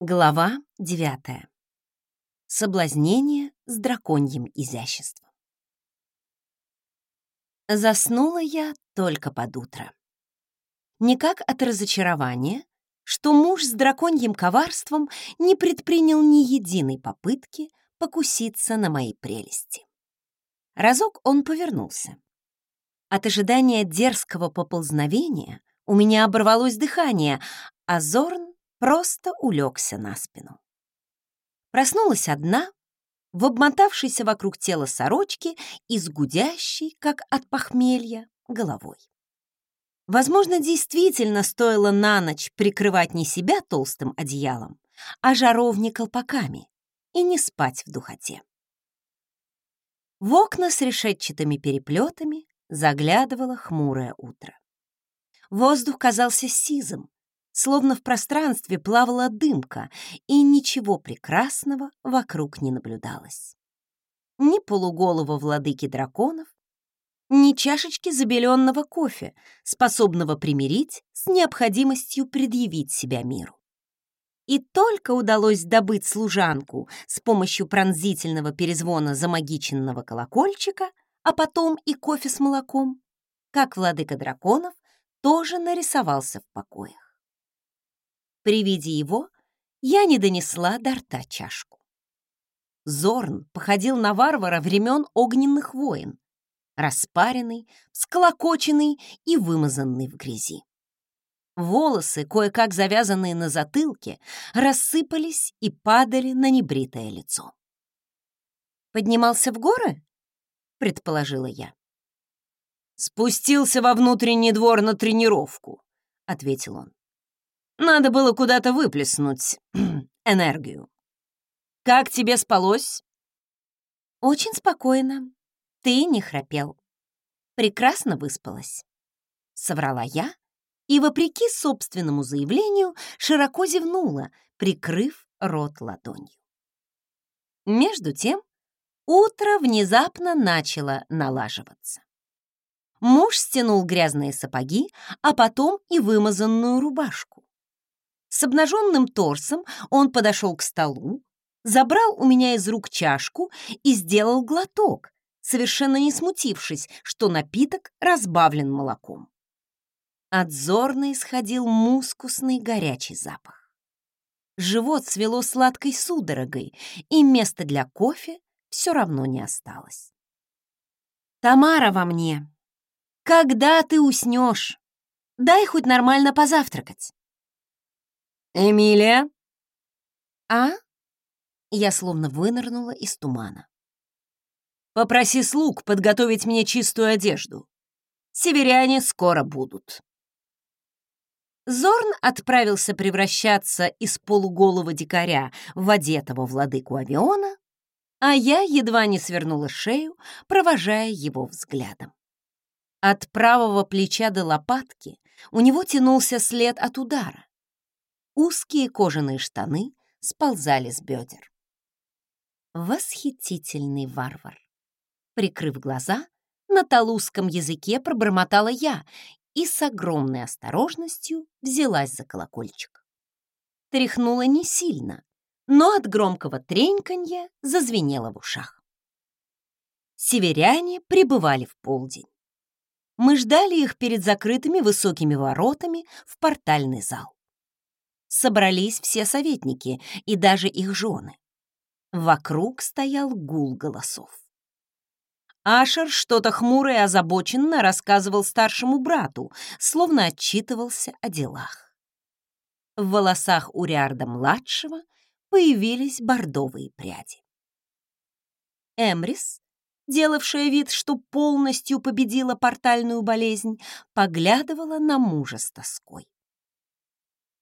Глава девятая. Соблазнение с драконьим изяществом. Заснула я только под утро. Никак от разочарования, что муж с драконьим коварством не предпринял ни единой попытки покуситься на мои прелести. Разок он повернулся. От ожидания дерзкого поползновения у меня оборвалось дыхание, а Зорн просто улегся на спину. Проснулась одна, в обмотавшейся вокруг тела сорочки и с гудящей, как от похмелья, головой. Возможно, действительно стоило на ночь прикрывать не себя толстым одеялом, а жаровни колпаками и не спать в духоте. В окна с решетчатыми переплетами заглядывало хмурое утро. Воздух казался сизым, словно в пространстве плавала дымка, и ничего прекрасного вокруг не наблюдалось. Ни полуголого владыки драконов, ни чашечки забеленного кофе, способного примирить с необходимостью предъявить себя миру. И только удалось добыть служанку с помощью пронзительного перезвона замагиченного колокольчика, а потом и кофе с молоком, как владыка драконов тоже нарисовался в покоях. При виде его я не донесла до рта чашку. Зорн походил на варвара времен огненных войн, распаренный, сколокоченный и вымазанный в грязи. Волосы, кое-как завязанные на затылке, рассыпались и падали на небритое лицо. «Поднимался в горы?» — предположила я. «Спустился во внутренний двор на тренировку», — ответил он. Надо было куда-то выплеснуть энергию. Как тебе спалось? Очень спокойно. Ты не храпел. Прекрасно выспалась. Соврала я и, вопреки собственному заявлению, широко зевнула, прикрыв рот ладонью. Между тем, утро внезапно начало налаживаться. Муж стянул грязные сапоги, а потом и вымазанную рубашку. С обнаженным торсом он подошел к столу, забрал у меня из рук чашку и сделал глоток, совершенно не смутившись, что напиток разбавлен молоком. Отзорно исходил мускусный горячий запах. Живот свело сладкой судорогой, и места для кофе все равно не осталось. «Тамара во мне! Когда ты уснешь? Дай хоть нормально позавтракать!» «Эмилия?» «А?» Я словно вынырнула из тумана. «Попроси слуг подготовить мне чистую одежду. Северяне скоро будут». Зорн отправился превращаться из полуголого дикаря в одетого владыку авиона, а я едва не свернула шею, провожая его взглядом. От правого плеча до лопатки у него тянулся след от удара. Узкие кожаные штаны сползали с бедер. Восхитительный варвар. Прикрыв глаза, на талузском языке пробормотала я и с огромной осторожностью взялась за колокольчик. Тряхнула не сильно, но от громкого треньканья зазвенело в ушах. Северяне прибывали в полдень. Мы ждали их перед закрытыми высокими воротами в портальный зал собрались все советники и даже их жены. Вокруг стоял гул голосов. Ашер что-то хмуро и озабоченно рассказывал старшему брату, словно отчитывался о делах. В волосах у Риарда-младшего появились бордовые пряди. Эмрис, делавшая вид, что полностью победила портальную болезнь, поглядывала на мужа с тоской.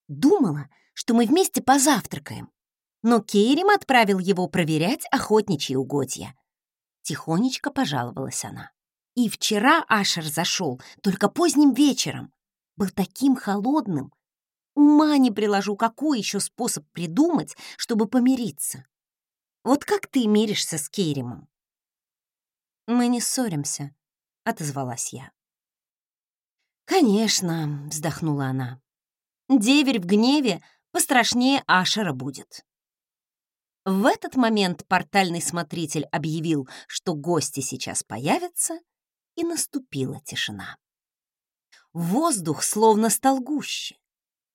Думала, что мы вместе позавтракаем. Но Кейрим отправил его проверять охотничьи угодья. Тихонечко пожаловалась она. И вчера Ашер зашел, только поздним вечером. Был таким холодным. Ума не приложу, какой еще способ придумать, чтобы помириться. Вот как ты миришься с Кейримом? «Мы не ссоримся», — отозвалась я. «Конечно», — вздохнула она. Деверь в гневе пострашнее Ашера будет. В этот момент портальный смотритель объявил, что гости сейчас появятся, и наступила тишина. Воздух словно стал гуще.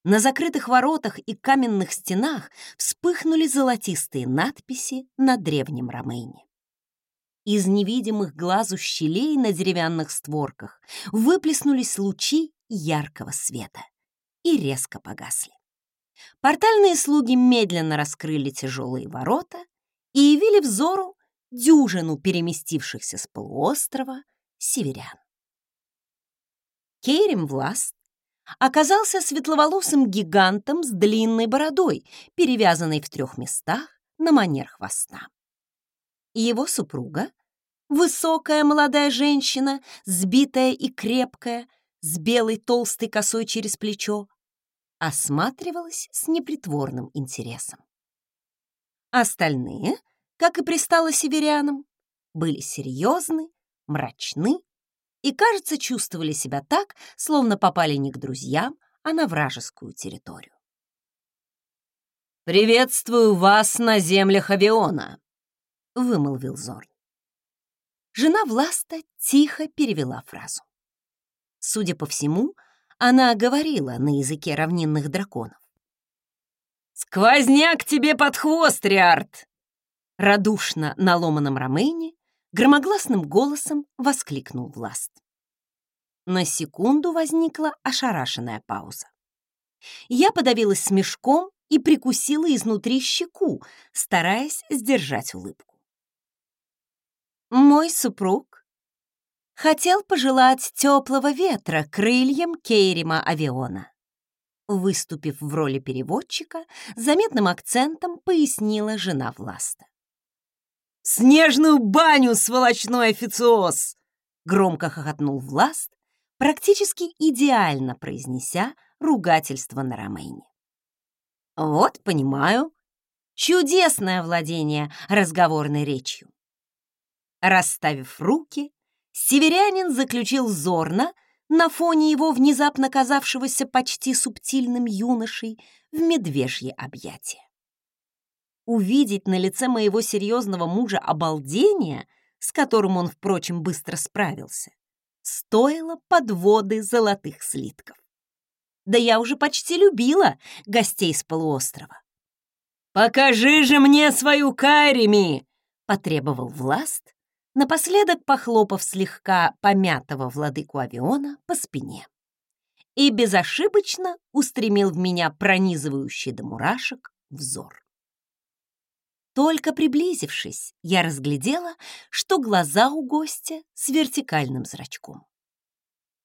На закрытых воротах и каменных стенах вспыхнули золотистые надписи на древнем ромейне. Из невидимых глазу щелей на деревянных створках выплеснулись лучи яркого света и резко погасли. Портальные слуги медленно раскрыли тяжелые ворота и явили взору дюжину переместившихся с полуострова северян. Кейрим Власт оказался светловолосым гигантом с длинной бородой, перевязанной в трех местах на манер хвоста. Его супруга, высокая молодая женщина, сбитая и крепкая, с белой толстой косой через плечо, осматривалась с непритворным интересом. Остальные, как и пристало северянам, были серьезны, мрачны и, кажется, чувствовали себя так, словно попали не к друзьям, а на вражескую территорию. «Приветствую вас на землях Авиона», — вымолвил Зорн. Жена Власта тихо перевела фразу. Судя по всему, она говорила на языке равнинных драконов. «Сквозняк тебе под хвост, Риард!» Радушно на ломаном ромейне громогласным голосом воскликнул Власт. На секунду возникла ошарашенная пауза. Я подавилась смешком и прикусила изнутри щеку, стараясь сдержать улыбку. Мой супруг хотел пожелать теплого ветра крыльям Кейрима Авиона. Выступив в роли переводчика, заметным акцентом пояснила жена Власта. «Снежную баню, сволочной официоз!» Громко хохотнул Власт, практически идеально произнеся ругательство на ромейне. «Вот, понимаю. Чудесное владение разговорной речью». Расставив руки, северянин заключил зорно на фоне его внезапно казавшегося почти субтильным юношей в медвежье объятие. Увидеть на лице моего серьезного мужа обалдение, с которым он, впрочем, быстро справился, стоило подводы золотых слитков. Да я уже почти любила гостей с полуострова. «Покажи же мне свою Карими!» — потребовал Власт, напоследок похлопав слегка помятого владыку авиона по спине. И безошибочно устремил в меня пронизывающий до мурашек взор. Только приблизившись, я разглядела, что глаза у гостя с вертикальным зрачком.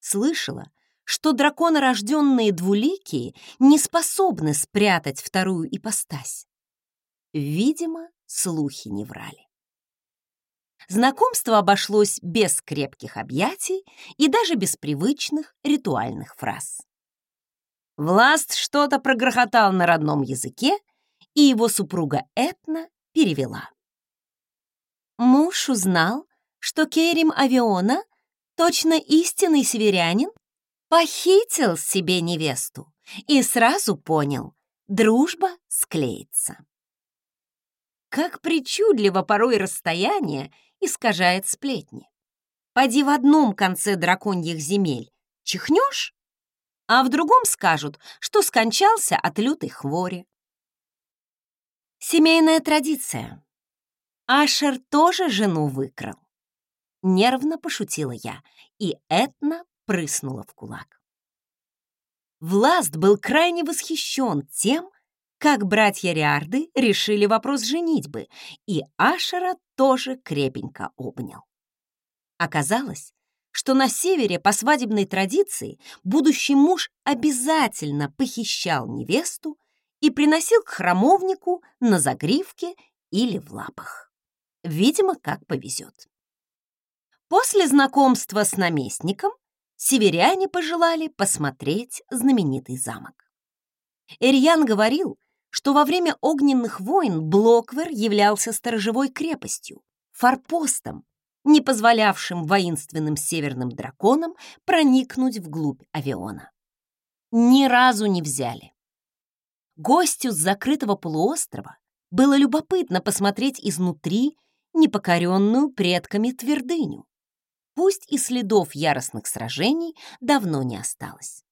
Слышала, что драконорожденные двуликие не способны спрятать вторую ипостась. Видимо, слухи не врали. Знакомство обошлось без крепких объятий и даже без привычных ритуальных фраз. Власт что-то прогрохотал на родном языке, и его супруга Этна перевела. Муж узнал, что Керим Авиона, точно истинный северянин, похитил себе невесту и сразу понял, дружба склеится. Как причудливо порой расстояние искажает сплетни. Поди в одном конце драконьих земель чихнешь, а в другом скажут, что скончался от лютой хвори. Семейная традиция. Ашер тоже жену выкрал. Нервно пошутила я, и Этна прыснула в кулак. Власт был крайне восхищен тем, как братья Риарды решили вопрос женитьбы, и Ашера тоже крепенько обнял. Оказалось, что на севере по свадебной традиции будущий муж обязательно похищал невесту и приносил к храмовнику на загривке или в лапах. Видимо, как повезет. После знакомства с наместником северяне пожелали посмотреть знаменитый замок. Эрьян говорил, что во время огненных войн Блоквер являлся сторожевой крепостью, форпостом, не позволявшим воинственным северным драконам проникнуть вглубь авиона. Ни разу не взяли. Гостю с закрытого полуострова было любопытно посмотреть изнутри непокоренную предками твердыню. Пусть и следов яростных сражений давно не осталось.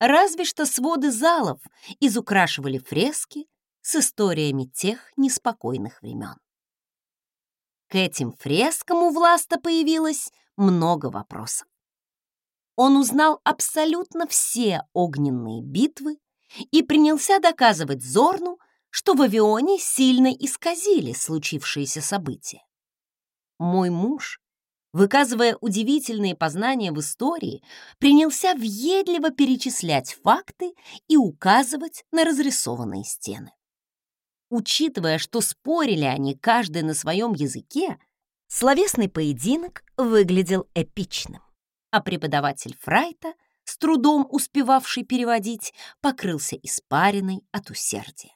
Разве что своды залов изукрашивали фрески с историями тех неспокойных времен. К этим фрескам у Власта появилось много вопросов. Он узнал абсолютно все огненные битвы и принялся доказывать Зорну, что в Авионе сильно исказили случившиеся события. Мой муж, выказывая удивительные познания в истории, принялся въедливо перечислять факты и указывать на разрисованные стены. Учитывая, что спорили они каждый на своем языке, словесный поединок выглядел эпичным, а преподаватель Фрайта, с трудом успевавший переводить, покрылся испариной от усердия.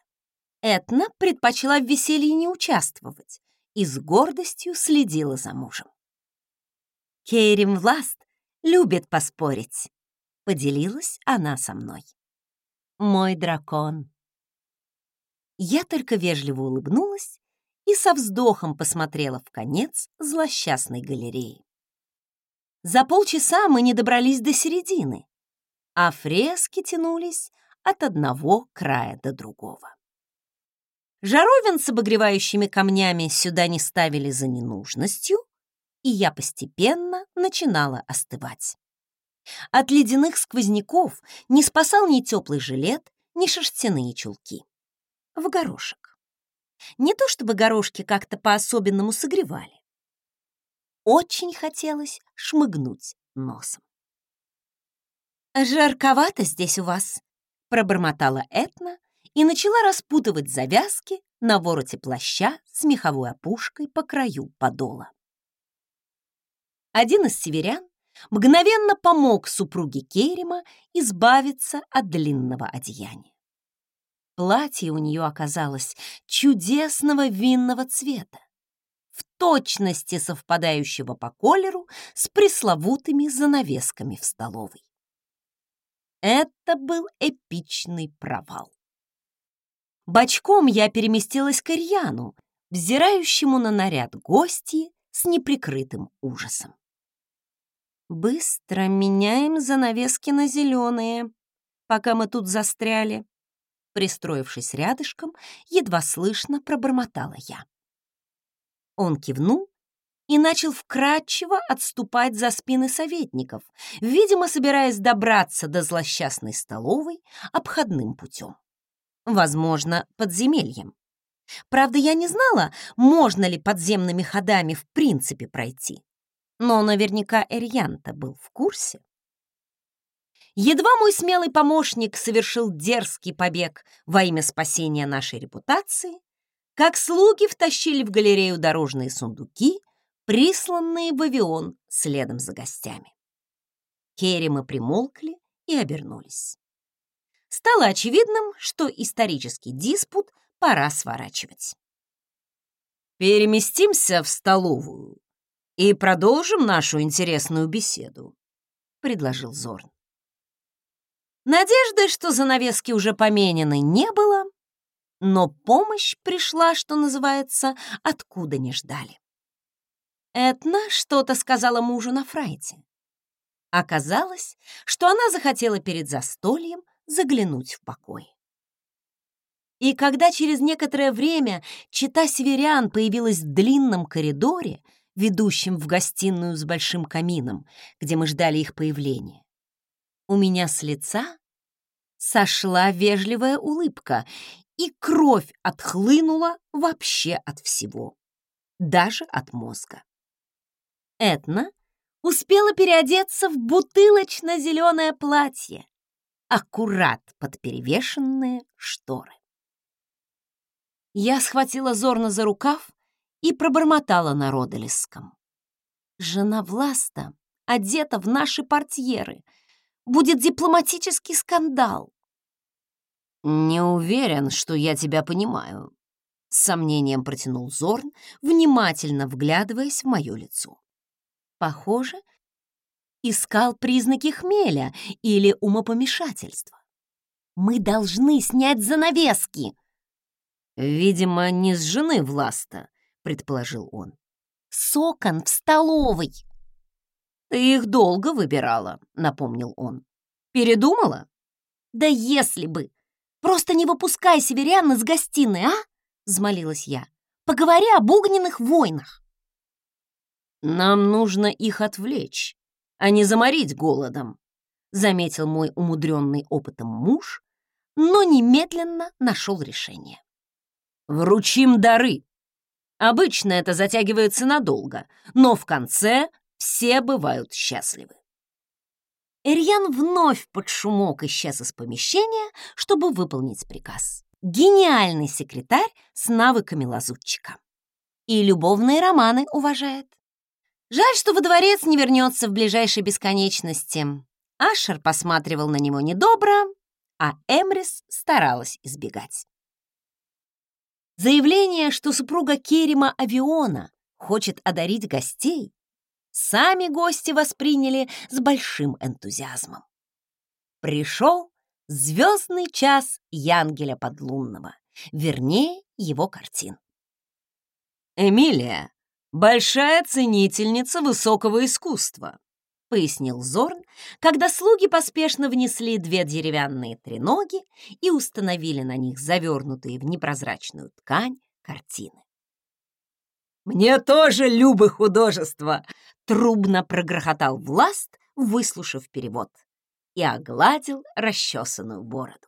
Этна предпочла в веселье не участвовать и с гордостью следила за мужем. Кейрим Власт любит поспорить, поделилась она со мной. Мой дракон. Я только вежливо улыбнулась и со вздохом посмотрела в конец злосчастной галереи. За полчаса мы не добрались до середины, а фрески тянулись от одного края до другого. Жаровин с обогревающими камнями сюда не ставили за ненужностью, и я постепенно начинала остывать. От ледяных сквозняков не спасал ни теплый жилет, ни шерстяные чулки. В горошек. Не то чтобы горошки как-то по-особенному согревали. Очень хотелось шмыгнуть носом. «Жарковато здесь у вас», — пробормотала Этна, и начала распутывать завязки на вороте плаща с меховой опушкой по краю подола. Один из северян мгновенно помог супруге Керима избавиться от длинного одеяния. Платье у нее оказалось чудесного винного цвета, в точности совпадающего по колеру с пресловутыми занавесками в столовой. Это был эпичный провал. Бочком я переместилась к Ирьяну, взирающему на наряд гости с неприкрытым ужасом. «Быстро меняем занавески на зеленые, пока мы тут застряли», пристроившись рядышком, едва слышно пробормотала я. Он кивнул и начал вкрадчиво отступать за спины советников, видимо, собираясь добраться до злосчастной столовой обходным путем возможно, подземельем. Правда, я не знала, можно ли подземными ходами в принципе пройти. Но наверняка Эрьянта был в курсе. Едва мой смелый помощник совершил дерзкий побег во имя спасения нашей репутации, как слуги втащили в галерею дорожные сундуки, присланные в авион следом за гостями. Керри мы примолкли и обернулись стало очевидным, что исторический диспут пора сворачивать. «Переместимся в столовую и продолжим нашу интересную беседу», — предложил Зорн. Надежды, что занавески уже поменены, не было, но помощь пришла, что называется, откуда не ждали. Этна что-то сказала мужу на фрайте. Оказалось, что она захотела перед застольем заглянуть в покой. И когда через некоторое время чита северян появилась в длинном коридоре, ведущем в гостиную с большим камином, где мы ждали их появления, у меня с лица сошла вежливая улыбка, и кровь отхлынула вообще от всего, даже от мозга. Этна успела переодеться в бутылочно-зеленое платье, аккурат под перевешенные шторы. Я схватила Зорна за рукав и пробормотала на родолеском. «Жена Власта одета в наши портьеры. Будет дипломатический скандал». «Не уверен, что я тебя понимаю», — с сомнением протянул Зорн, внимательно вглядываясь в мое лицо. Похоже, искал признаки хмеля или умопомешательства. Мы должны снять занавески!» «Видимо, не с жены Власта», — предположил он. «С окон в столовой!» «Ты их долго выбирала», — напомнил он. «Передумала?» «Да если бы! Просто не выпускай северян из гостиной, а?» — взмолилась я. «Поговори об огненных войнах!» «Нам нужно их отвлечь, а не заморить голодом», — заметил мой умудренный опытом муж, но немедленно нашел решение. «Вручим дары. Обычно это затягивается надолго, но в конце все бывают счастливы». Эрьян вновь под шумок исчез из помещения, чтобы выполнить приказ. Гениальный секретарь с навыками лазутчика. И любовные романы уважает. Жаль, что во дворец не вернется в ближайшей бесконечности. Ашер посматривал на него недобро, а Эмрис старалась избегать. Заявление, что супруга Керима Авиона хочет одарить гостей, сами гости восприняли с большим энтузиазмом. Пришел звездный час Янгеля Подлунного, вернее, его картин. «Эмилия, большая ценительница высокого искусства», — пояснил Зорн, когда слуги поспешно внесли две деревянные треноги и установили на них завернутые в непрозрачную ткань картины. «Мне тоже любы художества!» — трубно прогрохотал Власт, выслушав перевод, и огладил расчесанную бороду.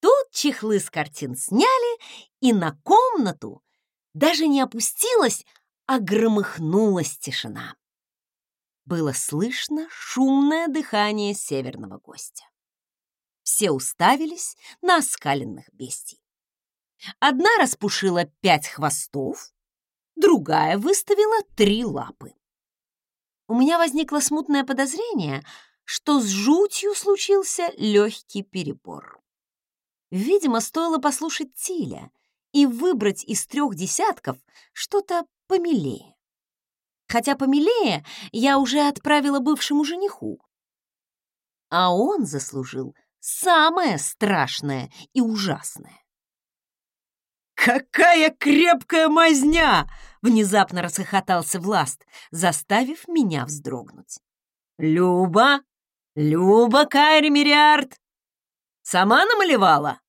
Тут чехлы с картин сняли, и на комнату даже не опустилась, а громыхнулась тишина. Было слышно шумное дыхание северного гостя. Все уставились на оскаленных бестий. Одна распушила пять хвостов, другая выставила три лапы. У меня возникло смутное подозрение, что с жутью случился легкий перебор. Видимо, стоило послушать Тиля — и выбрать из трех десятков что-то помилее. Хотя помилее я уже отправила бывшему жениху. А он заслужил самое страшное и ужасное. «Какая крепкая мазня!» — внезапно расхохотался Власт, заставив меня вздрогнуть. «Люба! Люба Кайри Мириард! Сама намалевала?»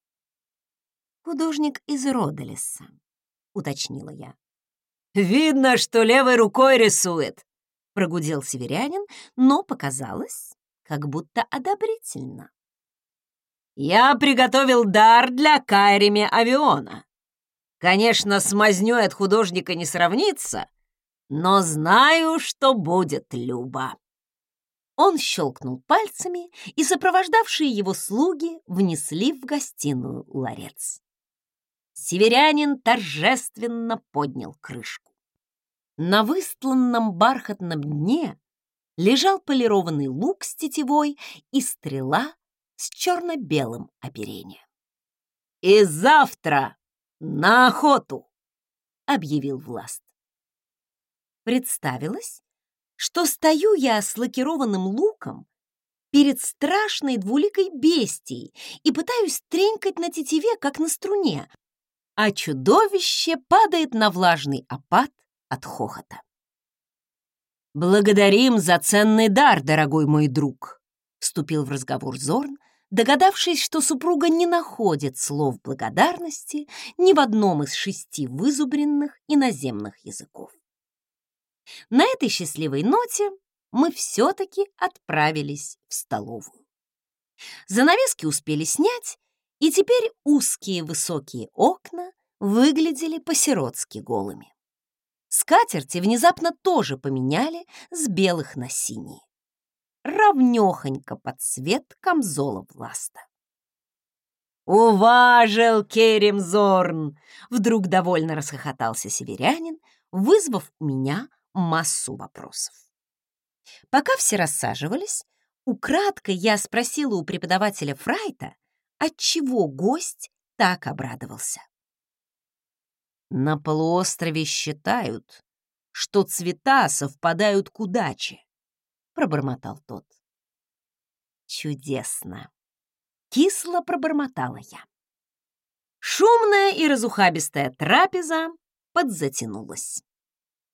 художник из Родолеса», — уточнила я. «Видно, что левой рукой рисует», — прогудел северянин, но показалось, как будто одобрительно. «Я приготовил дар для Кайрими Авиона. Конечно, с мазнёй от художника не сравнится, но знаю, что будет Люба». Он щелкнул пальцами, и сопровождавшие его слуги внесли в гостиную ларец. Северянин торжественно поднял крышку. На выстланном бархатном дне лежал полированный лук с тетивой и стрела с черно-белым оперением. «И завтра на охоту!» — объявил Власт. Представилось, что стою я с лакированным луком перед страшной двуликой бестией и пытаюсь тренькать на тетиве, как на струне, а чудовище падает на влажный опад от хохота. «Благодарим за ценный дар, дорогой мой друг», — вступил в разговор Зорн, догадавшись, что супруга не находит слов благодарности ни в одном из шести вызубренных иноземных языков. На этой счастливой ноте мы все-таки отправились в столовую. Занавески успели снять, и теперь узкие высокие окна выглядели по-сиротски голыми. Скатерти внезапно тоже поменяли с белых на синие. Равнёхонько под цвет камзола власта. «Уважил Керемзорн!» — вдруг довольно расхохотался северянин, вызвав у меня массу вопросов. Пока все рассаживались, украдкой я спросила у преподавателя Фрайта, отчего гость так обрадовался. На полуострове считают, что цвета совпадают к удаче, пробормотал тот. Чудесно. кисло пробормотала я. Шумная и разухабистая трапеза подзатянулась.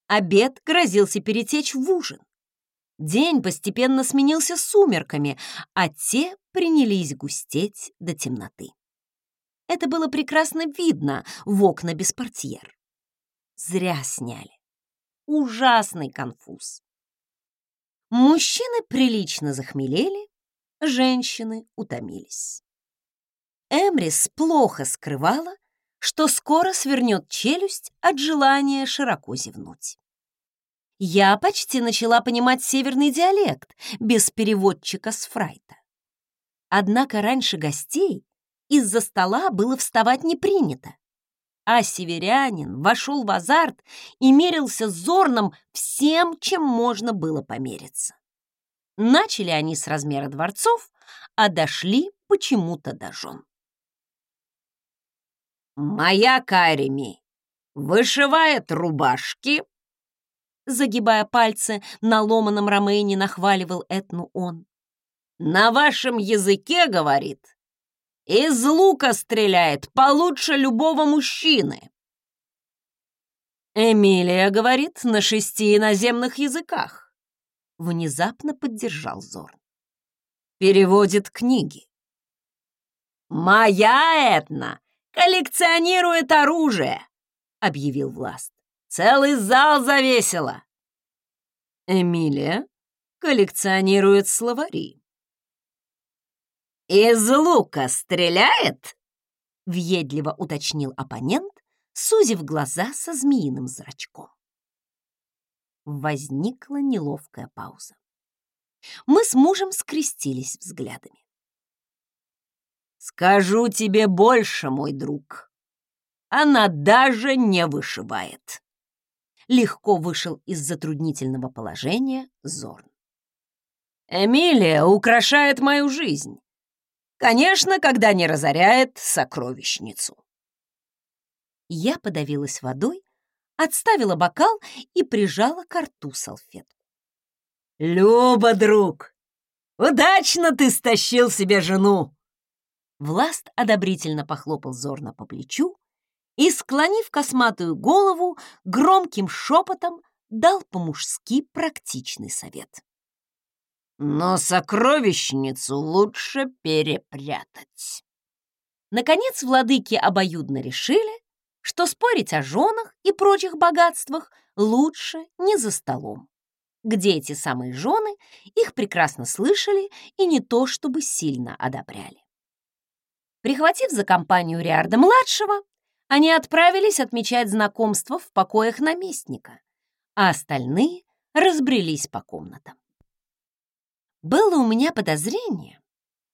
Обед грозился перетечь в ужин. День постепенно сменился сумерками, а те принялись густеть до темноты. Это было прекрасно видно в окна без портьер. Зря сняли. Ужасный конфуз. Мужчины прилично захмелели, женщины утомились. Эмрис плохо скрывала, что скоро свернет челюсть от желания широко зевнуть. Я почти начала понимать северный диалект без переводчика с фрайта. Однако раньше гостей из-за стола было вставать не принято, а северянин вошел в азарт и мерился с Зорном всем, чем можно было помериться. Начали они с размера дворцов, а дошли почему-то до жен. «Моя Кареми вышивает рубашки», загибая пальцы на ломаном ромейне, нахваливал Этну он. «На вашем языке, — говорит, — из лука стреляет получше любого мужчины». Эмилия говорит на шести иноземных языках. Внезапно поддержал Зорн. Переводит книги. «Моя Этна коллекционирует оружие», — объявил Власт. «Целый зал завесила». Эмилия коллекционирует словари. «Из лука стреляет?» — въедливо уточнил оппонент, сузив глаза со змеиным зрачком. Возникла неловкая пауза. Мы с мужем скрестились взглядами. «Скажу тебе больше, мой друг. Она даже не вышивает». Легко вышел из затруднительного положения Зорн. «Эмилия украшает мою жизнь. Конечно, когда не разоряет сокровищницу». Я подавилась водой, отставила бокал и прижала к рту салфетку. «Люба, друг, удачно ты стащил себе жену!» Власт одобрительно похлопал Зорна по плечу и, склонив косматую голову, громким шепотом дал по-мужски практичный совет. «Но сокровищницу лучше перепрятать». Наконец владыки обоюдно решили, что спорить о женах и прочих богатствах лучше не за столом, где эти самые жены их прекрасно слышали и не то чтобы сильно одобряли. Прихватив за компанию Риарда-младшего, они отправились отмечать знакомство в покоях наместника, а остальные разбрелись по комнатам. Было у меня подозрение,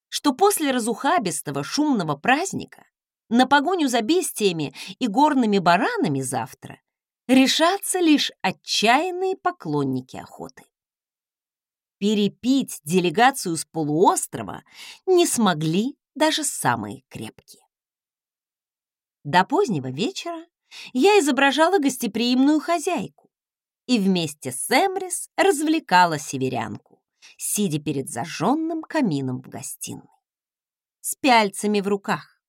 что после разухабистого шумного праздника на погоню за бестиями и горными баранами завтра решатся лишь отчаянные поклонники охоты. Перепить делегацию с полуострова не смогли даже самые крепкие. До позднего вечера я изображала гостеприимную хозяйку и вместе с Эмрис развлекала северянку, сидя перед зажженным камином в гостиной, с пяльцами в руках.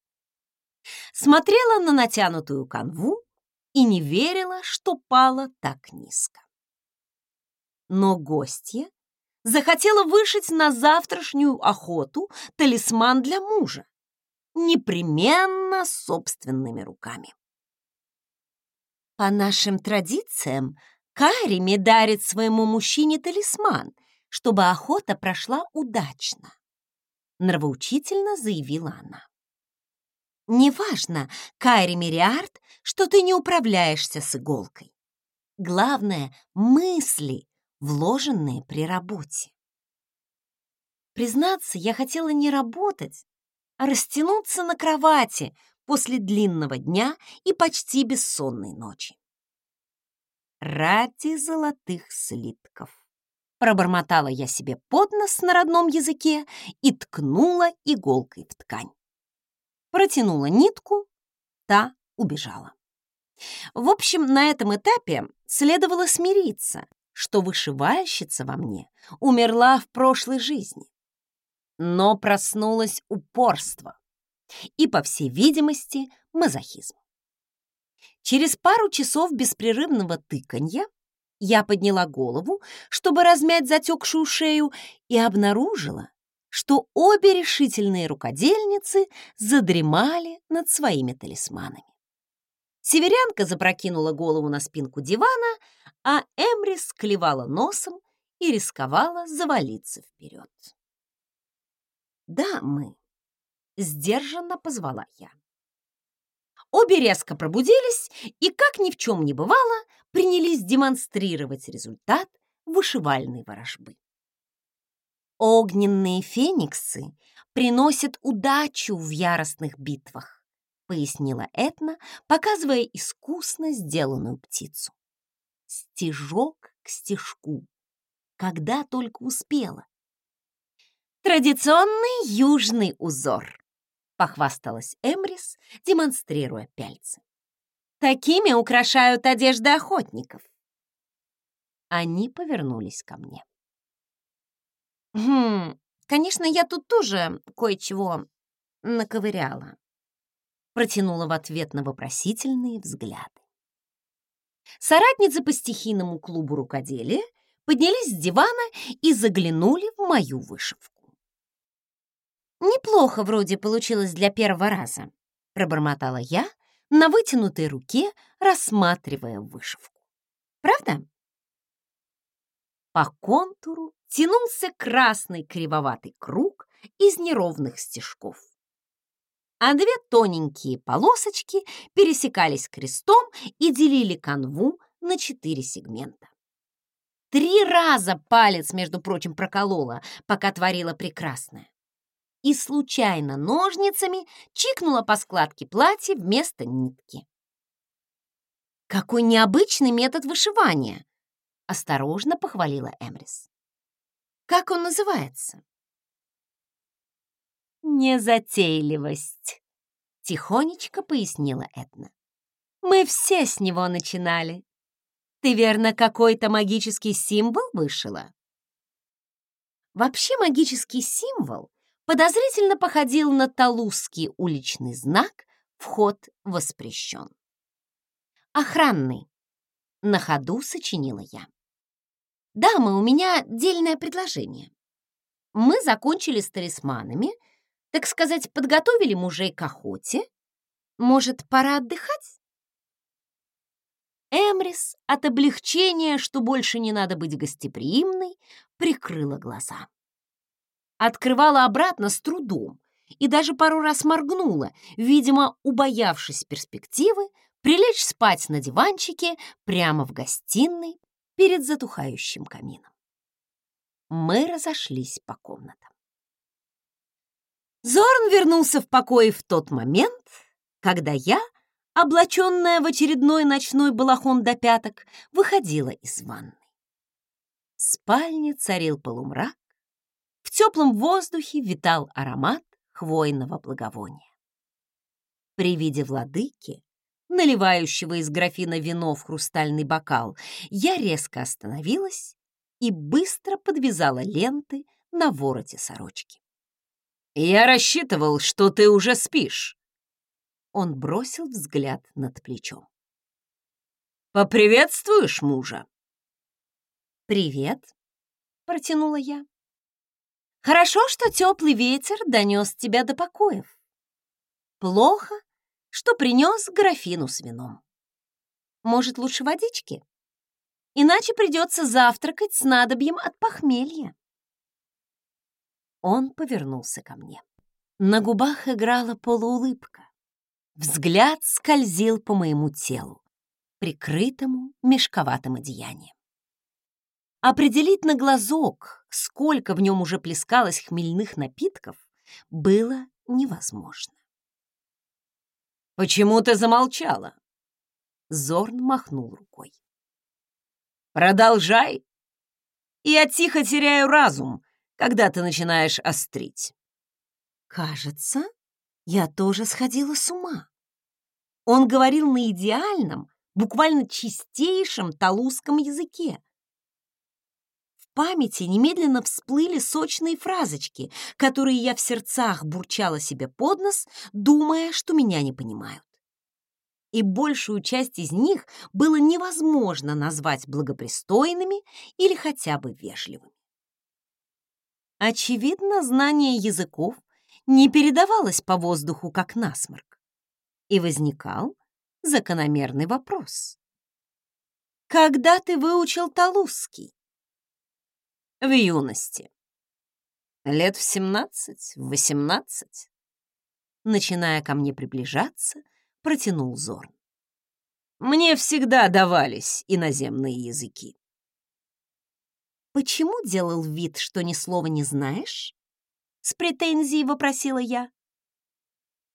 Смотрела на натянутую канву и не верила, что пала так низко. Но гостья захотела вышить на завтрашнюю охоту талисман для мужа. Непременно собственными руками. По нашим традициям, Карими дарит своему мужчине талисман, чтобы охота прошла удачно. Нравоучительно заявила она. Неважно, Кайри Мириард, что ты не управляешься с иголкой. Главное — мысли, вложенные при работе. Признаться, я хотела не работать, а растянуться на кровати после длинного дня и почти бессонной ночи. Ради золотых слитков. Пробормотала я себе под нос на родном языке и ткнула иголкой в ткань. Протянула нитку, та убежала. В общем, на этом этапе следовало смириться, что вышивальщица во мне умерла в прошлой жизни. но проснулось упорство и, по всей видимости, мазохизм. Через пару часов беспрерывного тыканья я подняла голову, чтобы размять затекшую шею, и обнаружила, что обе решительные рукодельницы задремали над своими талисманами. Северянка запрокинула голову на спинку дивана, а Эмрис клевала носом и рисковала завалиться вперед. «Дамы!» — сдержанно позвала я. Обе резко пробудились и, как ни в чем не бывало, принялись демонстрировать результат вышивальной ворожбы. Огненные фениксы приносят удачу в яростных битвах, пояснила Этна, показывая искусно сделанную птицу. Стежок к стежку, когда только успела. Традиционный южный узор, похвасталась Эмрис, демонстрируя пяльцы. Такими украшают одежды охотников. Они повернулись ко мне. «Хм, конечно, я тут тоже кое-чего наковыряла», протянула в ответ на вопросительные взгляды. Соратницы по стихийному клубу рукоделия поднялись с дивана и заглянули в мою вышивку. «Неплохо вроде получилось для первого раза», — пробормотала я на вытянутой руке, рассматривая вышивку. «Правда?» По контуру тянулся красный кривоватый круг из неровных стежков. А две тоненькие полосочки пересекались крестом и делили канву на четыре сегмента. Три раза палец, между прочим, проколола, пока творила прекрасное и случайно ножницами чикнула по складке платья вместо нитки. «Какой необычный метод вышивания!» — осторожно похвалила Эмрис. «Как он называется?» «Незатейливость», — тихонечко пояснила Эдна. «Мы все с него начинали. Ты, верно, какой-то магический символ вышила?» Вообще магический символ подозрительно походил на талузский уличный знак «Вход воспрещен». «Охранный», — на ходу сочинила я. «Дамы, у меня дельное предложение. Мы закончили с талисманами, так сказать, подготовили мужей к охоте. Может, пора отдыхать?» Эмрис от облегчения, что больше не надо быть гостеприимной, прикрыла глаза открывала обратно с трудом и даже пару раз моргнула, видимо, убоявшись перспективы прилечь спать на диванчике прямо в гостиной перед затухающим камином. Мы разошлись по комнатам. Зорн вернулся в покое в тот момент, когда я, облаченная в очередной ночной балахон до пяток, выходила из ванной. В спальне царил полумрак, в теплом воздухе витал аромат хвойного благовония. При виде владыки, наливающего из графина вино в хрустальный бокал, я резко остановилась и быстро подвязала ленты на вороте сорочки. «Я рассчитывал, что ты уже спишь». Он бросил взгляд над плечом. «Поприветствуешь мужа?» «Привет», — протянула я. Хорошо, что теплый ветер донес тебя до покоев. Плохо, что принес графину с вином. Может, лучше водички? Иначе придется завтракать с надобьем от похмелья. Он повернулся ко мне. На губах играла полуулыбка. Взгляд скользил по моему телу, прикрытому мешковатым одеянием. Определить на глазок, сколько в нем уже плескалось хмельных напитков, было невозможно. «Почему ты замолчала?» Зорн махнул рукой. «Продолжай. Я тихо теряю разум, когда ты начинаешь острить». «Кажется, я тоже сходила с ума». Он говорил на идеальном, буквально чистейшем талузском языке, памяти немедленно всплыли сочные фразочки, которые я в сердцах бурчала себе под нос, думая, что меня не понимают. И большую часть из них было невозможно назвать благопристойными или хотя бы вежливыми. Очевидно, знание языков не передавалось по воздуху как насморк. И возникал закономерный вопрос. «Когда ты выучил талузский?» «В юности. Лет в семнадцать, в восемнадцать». Начиная ко мне приближаться, протянул Зорн. «Мне всегда давались иноземные языки». «Почему делал вид, что ни слова не знаешь?» С претензией вопросила я.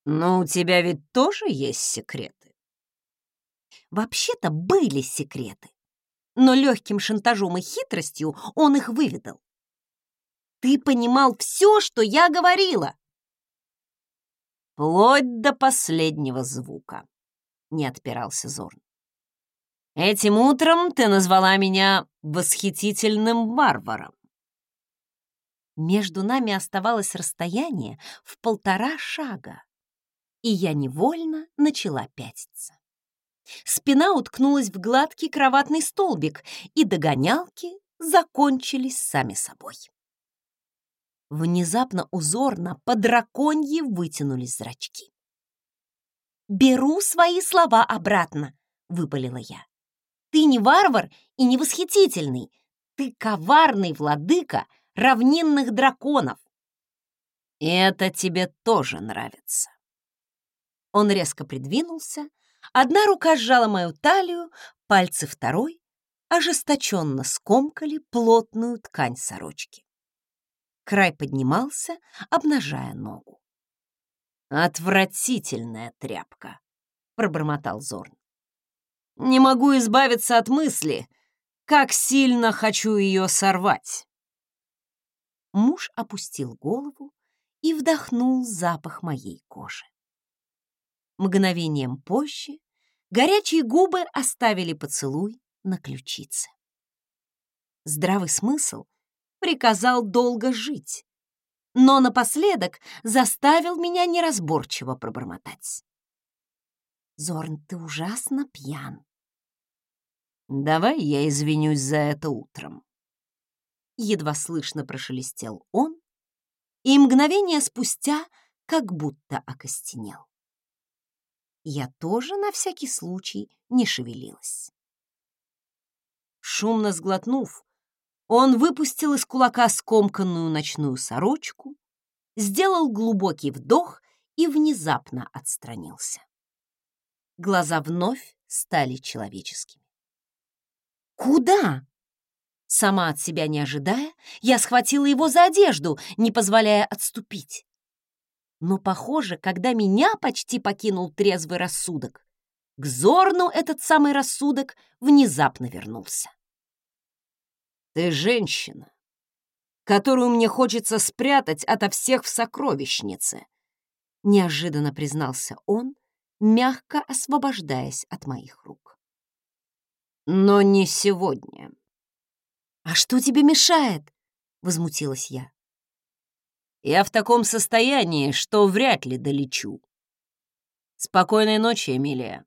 «Но у тебя ведь тоже есть секреты?» Вообще-то были секреты, но легким шантажом и хитростью он их выведал. «Ты понимал все, что я говорила!» «Вплоть до последнего звука», — не отпирался Зорн. «Этим утром ты назвала меня восхитительным варваром. Между нами оставалось расстояние в полтора шага, и я невольно начала пятиться. Спина уткнулась в гладкий кроватный столбик, и догонялки закончились сами собой. Внезапно узорно по драконье вытянулись зрачки. «Беру свои слова обратно», — выпалила я. «Ты не варвар и не восхитительный. Ты коварный владыка равнинных драконов. Это тебе тоже нравится. Он резко придвинулся, одна рука сжала мою талию, пальцы второй ожесточенно скомкали плотную ткань сорочки. Край поднимался, обнажая ногу. «Отвратительная тряпка», — пробормотал Зорн. «Не могу избавиться от мысли, как сильно хочу ее сорвать». Муж опустил голову и вдохнул запах моей кожи. Мгновением позже горячие губы оставили поцелуй на ключице. Здравый смысл приказал долго жить, но напоследок заставил меня неразборчиво пробормотать. «Зорн, ты ужасно пьян». «Давай я извинюсь за это утром», едва слышно прошелестел он, и мгновение спустя как будто окостенел. Я тоже на всякий случай не шевелилась. Шумно сглотнув, он выпустил из кулака скомканную ночную сорочку, сделал глубокий вдох и внезапно отстранился. Глаза вновь стали человеческими. «Куда?» Сама от себя не ожидая, я схватила его за одежду, не позволяя отступить. Но, похоже, когда меня почти покинул трезвый рассудок, к Зорну этот самый рассудок внезапно вернулся. «Ты женщина, которую мне хочется спрятать ото всех в сокровищнице», неожиданно признался он, мягко освобождаясь от моих рук. «Но не сегодня». «А что тебе мешает?» — возмутилась я. «Я в таком состоянии, что вряд ли долечу. Спокойной ночи, Эмилия».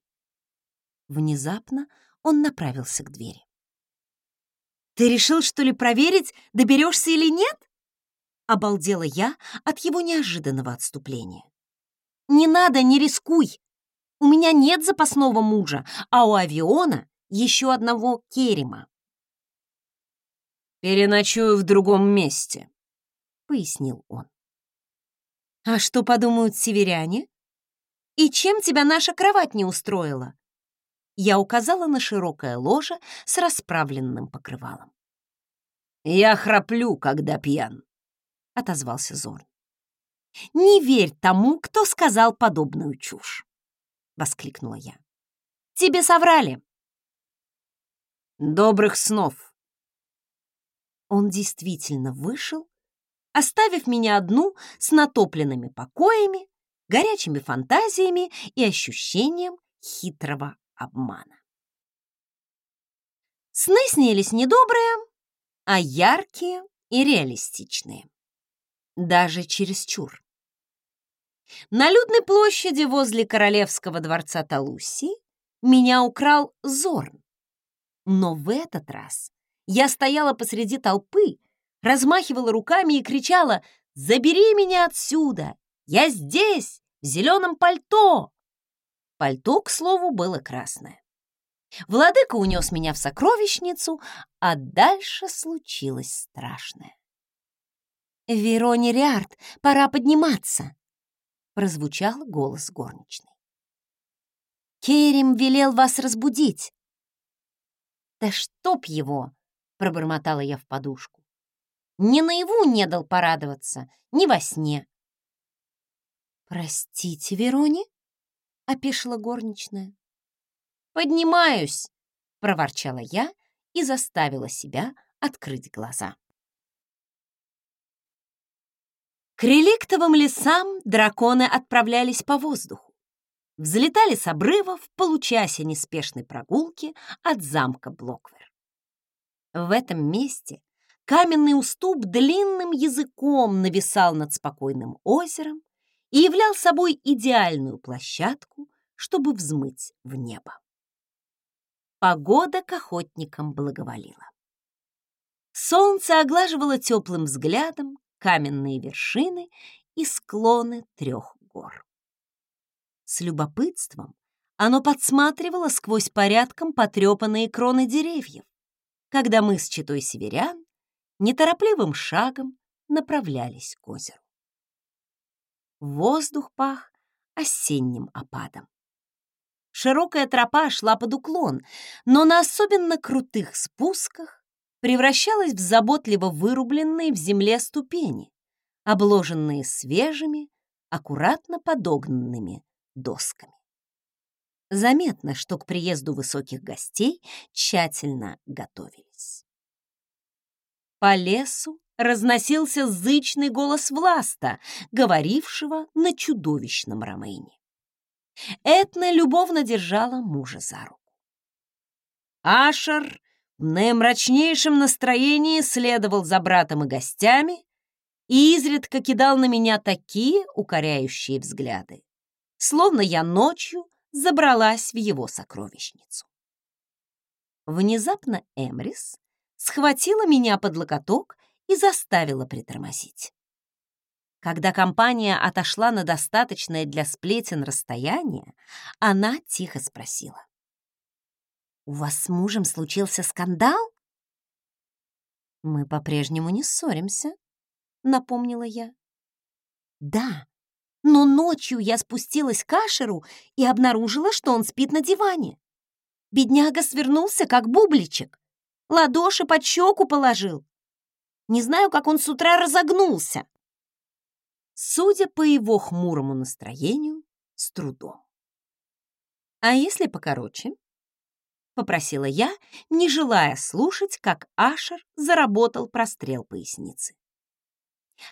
Внезапно он направился к двери. «Ты решил, что ли, проверить, доберешься или нет?» Обалдела я от его неожиданного отступления. «Не надо, не рискуй! У меня нет запасного мужа, а у авиона еще одного Керема. «Переночую в другом месте», — пояснил он. «А что подумают северяне? И чем тебя наша кровать не устроила?» Я указала на широкое ложе с расправленным покрывалом. «Я храплю, когда пьян», — отозвался Зорн. «Не верь тому, кто сказал подобную чушь», — воскликнула я. «Тебе соврали». «Добрых снов», он действительно вышел, оставив меня одну с натопленными покоями, горячими фантазиями и ощущением хитрого обмана. Сны снились недобрые, а яркие и реалистичные. Даже чересчур. На людной площади возле королевского дворца Талуси меня украл Зорн. Но в этот раз я стояла посреди толпы, размахивала руками и кричала «Забери меня отсюда! Я здесь, в зеленом пальто!» Пальто, к слову, было красное. Владыка унес меня в сокровищницу, а дальше случилось страшное. «Вероне Риард, пора подниматься!» прозвучал голос горничной. «Керим велел вас разбудить!» «Да чтоб его!» — пробормотала я в подушку. «Ни наяву не дал порадоваться, ни во сне!» «Простите, Вероне?» — опешила горничная. «Поднимаюсь!» — проворчала я и заставила себя открыть глаза. К реликтовым лесам драконы отправлялись по воздуху. Взлетали с обрыва в получасе неспешной прогулки от замка Блоквер. В этом месте каменный уступ длинным языком нависал над спокойным озером и являл собой идеальную площадку, чтобы взмыть в небо. Погода к охотникам благоволила. Солнце оглаживало теплым взглядом каменные вершины и склоны трех гор. С любопытством оно подсматривало сквозь порядком потрепанные кроны деревьев, когда мы с читой северян неторопливым шагом направлялись к озеру. Воздух пах осенним опадом. Широкая тропа шла под уклон, но на особенно крутых спусках превращалась в заботливо вырубленные в земле ступени, обложенные свежими, аккуратно подогнанными досками. Заметно, что к приезду высоких гостей тщательно готовились. По лесу разносился зычный голос Власта, говорившего на чудовищном Ромейне. Этна любовно держала мужа за руку. Ашер в наимрачнейшем настроении следовал за братом и гостями и изредка кидал на меня такие укоряющие взгляды, словно я ночью забралась в его сокровищницу. Внезапно Эмрис схватила меня под локоток и заставила притормозить. Когда компания отошла на достаточное для сплетен расстояние, она тихо спросила. «У вас с мужем случился скандал?» «Мы по-прежнему не ссоримся», — напомнила я. «Да, но ночью я спустилась к Ашеру и обнаружила, что он спит на диване. Бедняга свернулся, как бубличек, ладоши под щеку положил. Не знаю, как он с утра разогнулся». Судя по его хмурому настроению, с трудом. «А если покороче?» попросила я, не желая слушать, как Ашер заработал прострел поясницы.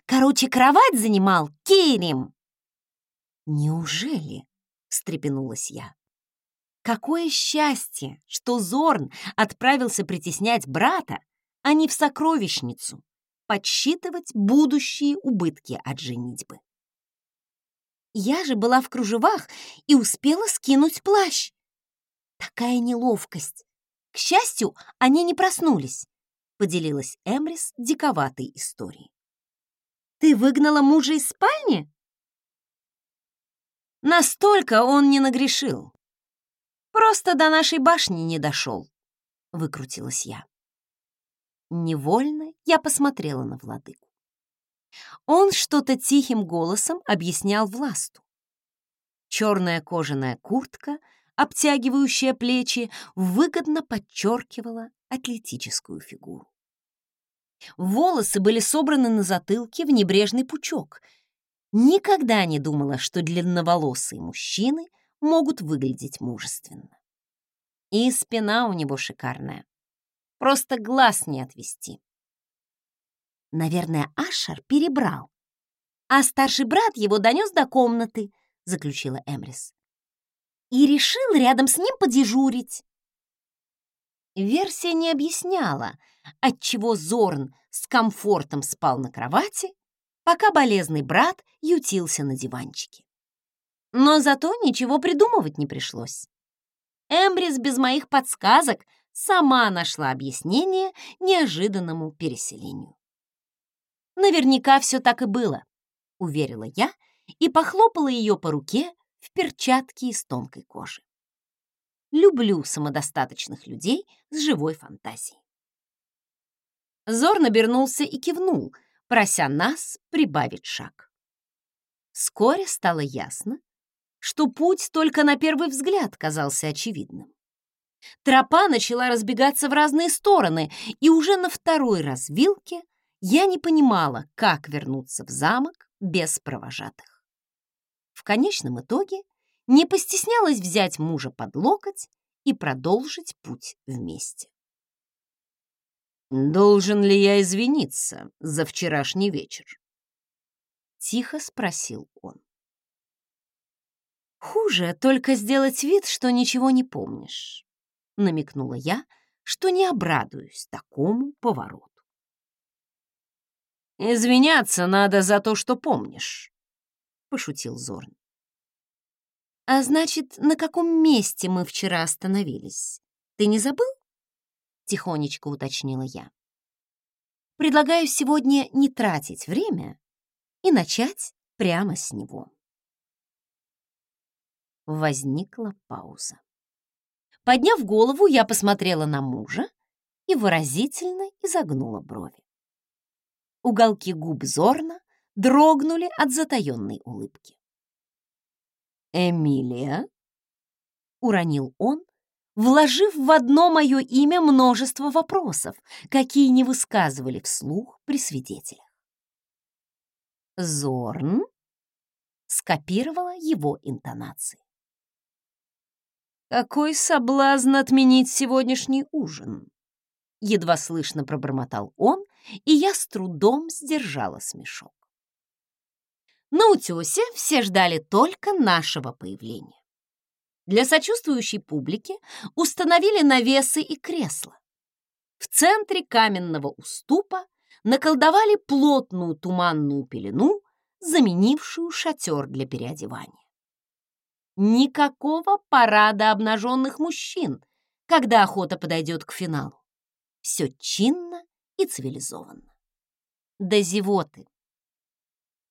Короче, кровать занимал Керим. Неужели? встрепенулась я. Какое счастье, что Зорн отправился притеснять брата, а не в сокровищницу, подсчитывать будущие убытки от женитьбы. Я же была в кружевах и успела скинуть плащ. Такая неловкость. К счастью, они не проснулись, поделилась Эмрис диковатой историей. Ты выгнала мужа из спальни? Настолько он не нагрешил. Просто до нашей башни не дошел, выкрутилась я. Невольно я посмотрела на владыку. Он что-то тихим голосом объяснял Власту. Черная кожаная куртка — обтягивающая плечи, выгодно подчеркивала атлетическую фигуру. Волосы были собраны на затылке в небрежный пучок. Никогда не думала, что длинноволосые мужчины могут выглядеть мужественно. И спина у него шикарная. Просто глаз не отвести. Наверное, Ашер перебрал. А старший брат его донес до комнаты, заключила Эмрис и решил рядом с ним подежурить. Версия не объясняла, отчего Зорн с комфортом спал на кровати, пока болезный брат ютился на диванчике. Но зато ничего придумывать не пришлось. Эмбрис без моих подсказок сама нашла объяснение неожиданному переселению. Наверняка все так и было, уверила я и похлопала ее по руке в перчатке из тонкой кожи. Люблю самодостаточных людей с живой фантазией. Зор набернулся и кивнул, прося нас прибавить шаг. Вскоре стало ясно, что путь только на первый взгляд казался очевидным. Тропа начала разбегаться в разные стороны, и уже на второй развилке я не понимала, как вернуться в замок без провожатых. В конечном итоге не постеснялась взять мужа под локоть и продолжить путь вместе. «Должен ли я извиниться за вчерашний вечер?» Тихо спросил он. «Хуже только сделать вид, что ничего не помнишь», — намекнула я, что не обрадуюсь такому повороту. «Извиняться надо за то, что помнишь», — пошутил Зорн. «А значит, на каком месте мы вчера остановились? Ты не забыл?» тихонечко уточнила я. Предлагаю сегодня не тратить время и начать прямо с него. Возникла пауза. Подняв голову, я посмотрела на мужа и выразительно изогнула брови. Уголки губ Зорна дрогнули от затаённой улыбки. «Эмилия?» — уронил он, вложив в одно мое имя множество вопросов, какие не высказывали вслух при свидетелях. Зорн скопировала его интонации. «Какой соблазн отменить сегодняшний ужин!» Едва слышно пробормотал он, и я с трудом сдержала смешок. На утесе все ждали только нашего появления. Для сочувствующей публики установили навесы и кресла. В центре каменного уступа наколдовали плотную туманную пелену, заменившую шатер для переодевания. Никакого парада обнаженных мужчин, когда охота подойдет к финалу. Все чинно и цивилизованно. До зевоты.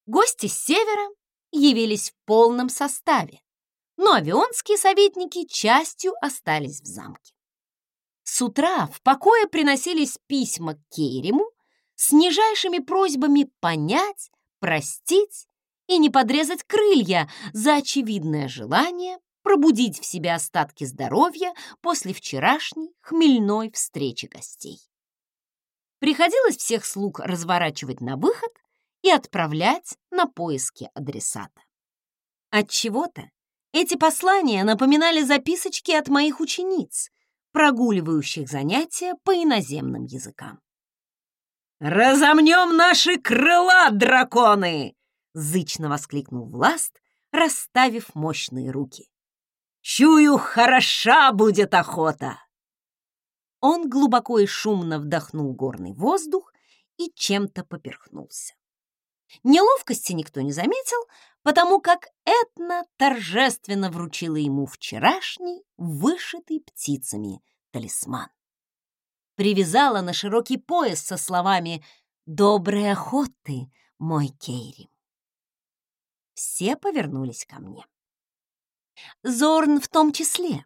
Гости с севера явились в полном составе, но авионские советники частью остались в замке. С утра в покое приносились письма к Кейриму с нижайшими просьбами понять, простить и не подрезать крылья за очевидное желание пробудить в себе остатки здоровья после вчерашней хмельной встречи гостей. Приходилось всех слуг разворачивать на выход и отправлять на поиски адресата. От чего-то эти послания напоминали записочки от моих учениц, прогуливающих занятия по иноземным языкам. «Разомнем наши крыла, драконы!» — зычно воскликнул Власт, расставив мощные руки. «Чую, хороша будет охота!» Он глубоко и шумно вдохнул горный воздух и чем-то поперхнулся. Неловкости никто не заметил, потому как Этна торжественно вручила ему вчерашний, вышитый птицами, талисман. Привязала на широкий пояс со словами «Доброй охоты, мой Кейрим». Все повернулись ко мне. Зорн в том числе,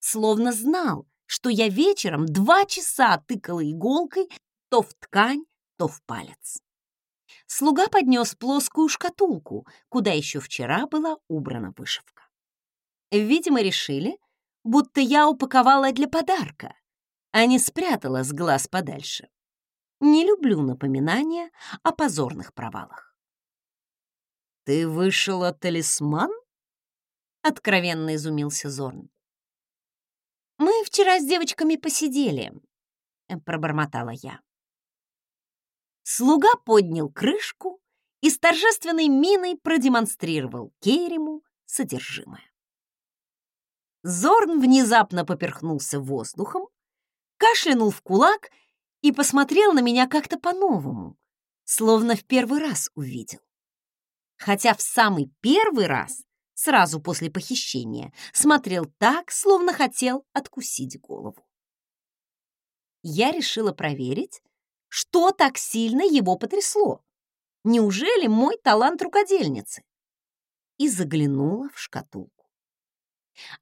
словно знал, что я вечером два часа тыкала иголкой то в ткань, то в палец слуга поднес плоскую шкатулку, куда еще вчера была убрана вышивка. Видимо, решили, будто я упаковала для подарка, а не спрятала с глаз подальше. Не люблю напоминания о позорных провалах. «Ты вышила талисман?» — откровенно изумился Зорн. «Мы вчера с девочками посидели», — пробормотала я. Слуга поднял крышку и с торжественной миной продемонстрировал Керему содержимое. Зорн внезапно поперхнулся воздухом, кашлянул в кулак и посмотрел на меня как-то по-новому, словно в первый раз увидел. Хотя в самый первый раз, сразу после похищения, смотрел так, словно хотел откусить голову. Я решила проверить, что так сильно его потрясло. Неужели мой талант рукодельницы? И заглянула в шкатулку.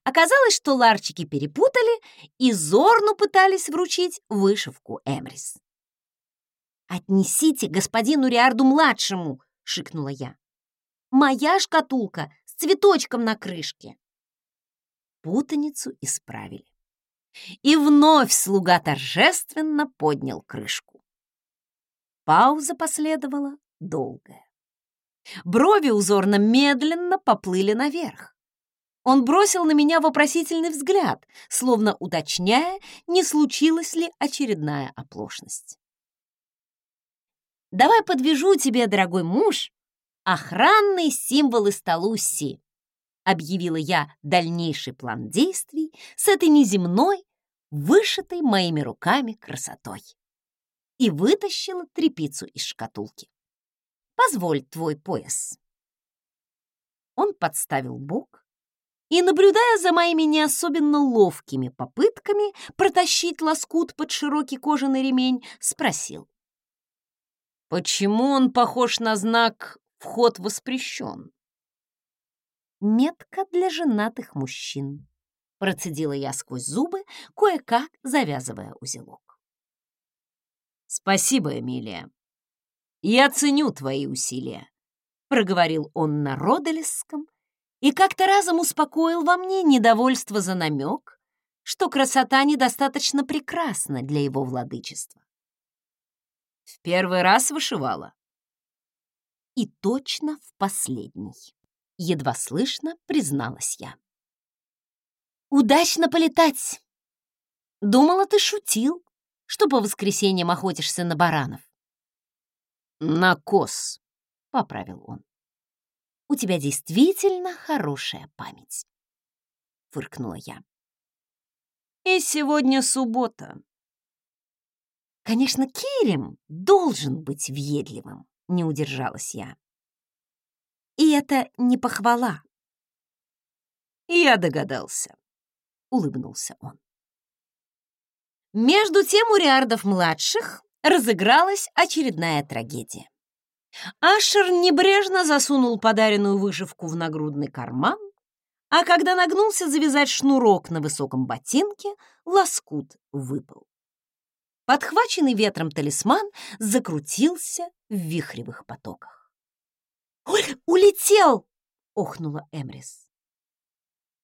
Оказалось, что ларчики перепутали и Зорну пытались вручить вышивку Эмрис. «Отнесите господину Риарду-младшему!» — шикнула я. «Моя шкатулка с цветочком на крышке!» Путаницу исправили. И вновь слуга торжественно поднял крышку. Пауза последовала долгая. Брови узорно медленно поплыли наверх. Он бросил на меня вопросительный взгляд, словно уточняя, не случилась ли очередная оплошность. «Давай подвяжу тебе, дорогой муж, охранный символ из Талусси», объявила я дальнейший план действий с этой неземной, вышитой моими руками красотой и вытащила трепицу из шкатулки. «Позволь твой пояс». Он подставил бок и, наблюдая за моими не особенно ловкими попытками протащить лоскут под широкий кожаный ремень, спросил. «Почему он похож на знак «Вход воспрещен»?» «Метка для женатых мужчин», — процедила я сквозь зубы, кое-как завязывая узелок. «Спасибо, Эмилия. Я ценю твои усилия», — проговорил он на Роделесском и как-то разом успокоил во мне недовольство за намек, что красота недостаточно прекрасна для его владычества. В первый раз вышивала. И точно в последний. Едва слышно призналась я. «Удачно полетать!» «Думала, ты шутил», что по воскресеньям охотишься на баранов. «На коз», — поправил он. «У тебя действительно хорошая память», — фыркнула я. «И сегодня суббота». Конечно, Кирим должен быть въедливым, не удержалась я. И это не похвала. Я догадался, улыбнулся он. Между тем у Риардов-младших разыгралась очередная трагедия. Ашер небрежно засунул подаренную вышивку в нагрудный карман, а когда нагнулся завязать шнурок на высоком ботинке, лоскут выпал. Подхваченный ветром талисман закрутился в вихревых потоках. «Улетел!» — охнула Эмрис.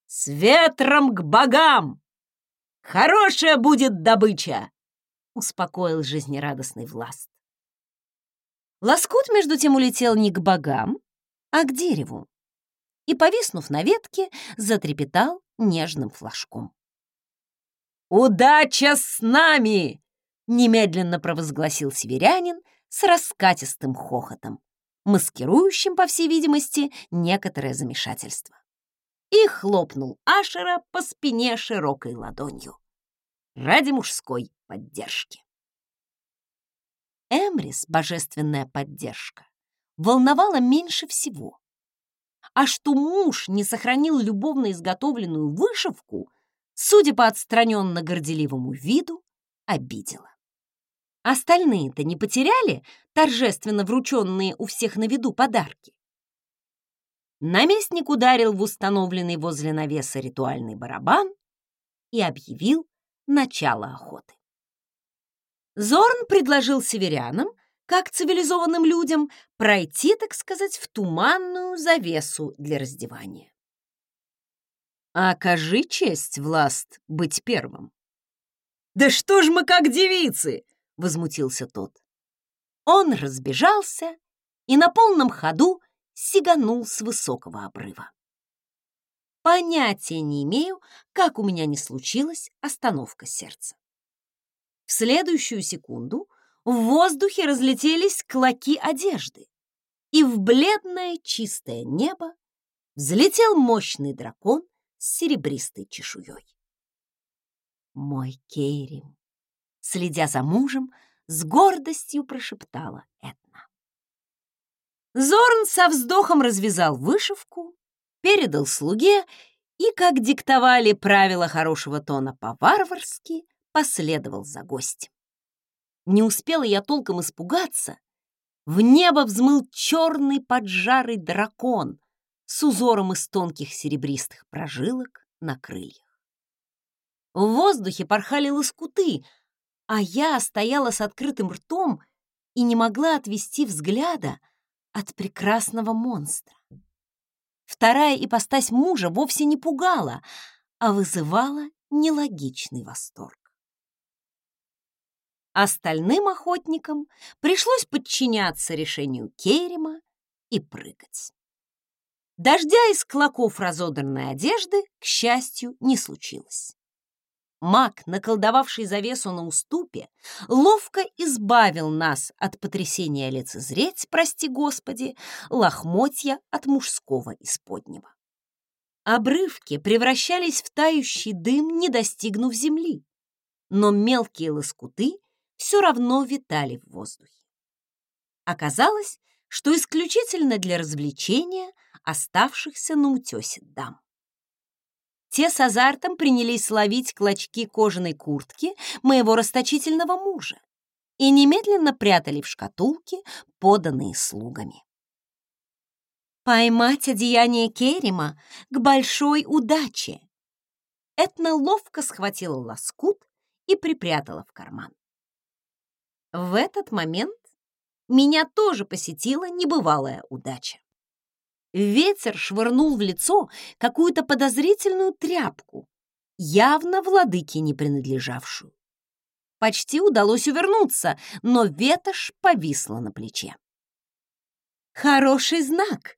«С ветром к богам!» Хорошая будет добыча!» — успокоил жизнерадостный Власт. Лоскут, между тем, улетел не к богам, а к дереву и, повиснув на ветке, затрепетал нежным флажком. «Удача с нами!» — немедленно провозгласил северянин с раскатистым хохотом, маскирующим, по всей видимости, некоторое замешательство и хлопнул Ашера по спине широкой ладонью. Ради мужской поддержки. Эмрис, божественная поддержка, волновала меньше всего. А что муж не сохранил любовно изготовленную вышивку, судя по отстраненно горделивому виду, обидела. Остальные-то не потеряли торжественно врученные у всех на виду подарки. Наместник ударил в установленный возле навеса ритуальный барабан и объявил начало охоты. Зорн предложил северянам, как цивилизованным людям, пройти, так сказать, в туманную завесу для раздевания. «Окажи честь, Власт, быть первым». «Да что ж мы как девицы!» — возмутился тот. Он разбежался и на полном ходу сиганул с высокого обрыва. Понятия не имею, как у меня не случилась остановка сердца. В следующую секунду в воздухе разлетелись клоки одежды, и в бледное чистое небо взлетел мощный дракон с серебристой чешуей. Мой Кейрим, следя за мужем, с гордостью прошептала Этна. Зорн со вздохом развязал вышивку, передал слуге и, как диктовали правила хорошего тона по-варварски, последовал за гостем. Не успела я толком испугаться, в небо взмыл черный поджарый дракон с узором из тонких серебристых прожилок на крыльях. В воздухе порхали лоскуты, а я стояла с открытым ртом и не могла отвести взгляда от прекрасного монстра. Вторая ипостась мужа вовсе не пугала, а вызывала нелогичный восторг. Остальным охотникам пришлось подчиняться решению Кейрима и прыгать. Дождя из клоков разодранной одежды, к счастью, не случилось. Маг, наколдовавший завесу на уступе, ловко избавил нас от потрясения лицезреть, прости господи, лохмотья от мужского исподнего. Обрывки превращались в тающий дым, не достигнув земли, но мелкие лоскуты все равно витали в воздухе. Оказалось, что исключительно для развлечения оставшихся на утесе дам. Те с азартом принялись ловить клочки кожаной куртки моего расточительного мужа и немедленно прятали в шкатулки, поданные слугами. Поймать одеяние Керима к большой удаче. Этна ловко схватила лоскут и припрятала в карман. В этот момент меня тоже посетила небывалая удача. Ветер швырнул в лицо какую-то подозрительную тряпку, явно владыке не принадлежавшую. Почти удалось увернуться, но ветошь повисла на плече. «Хороший знак!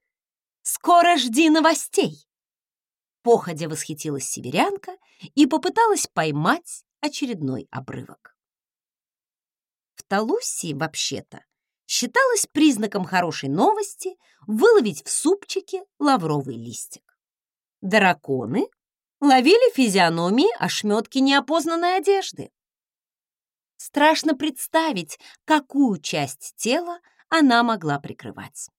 Скоро жди новостей!» Походя восхитилась северянка и попыталась поймать очередной обрывок. В Талуссии, вообще-то, считалось признаком хорошей новости выловить в супчике лавровый листик. Драконы ловили физиономии ошметки неопознанной одежды. Страшно представить, какую часть тела она могла прикрывать.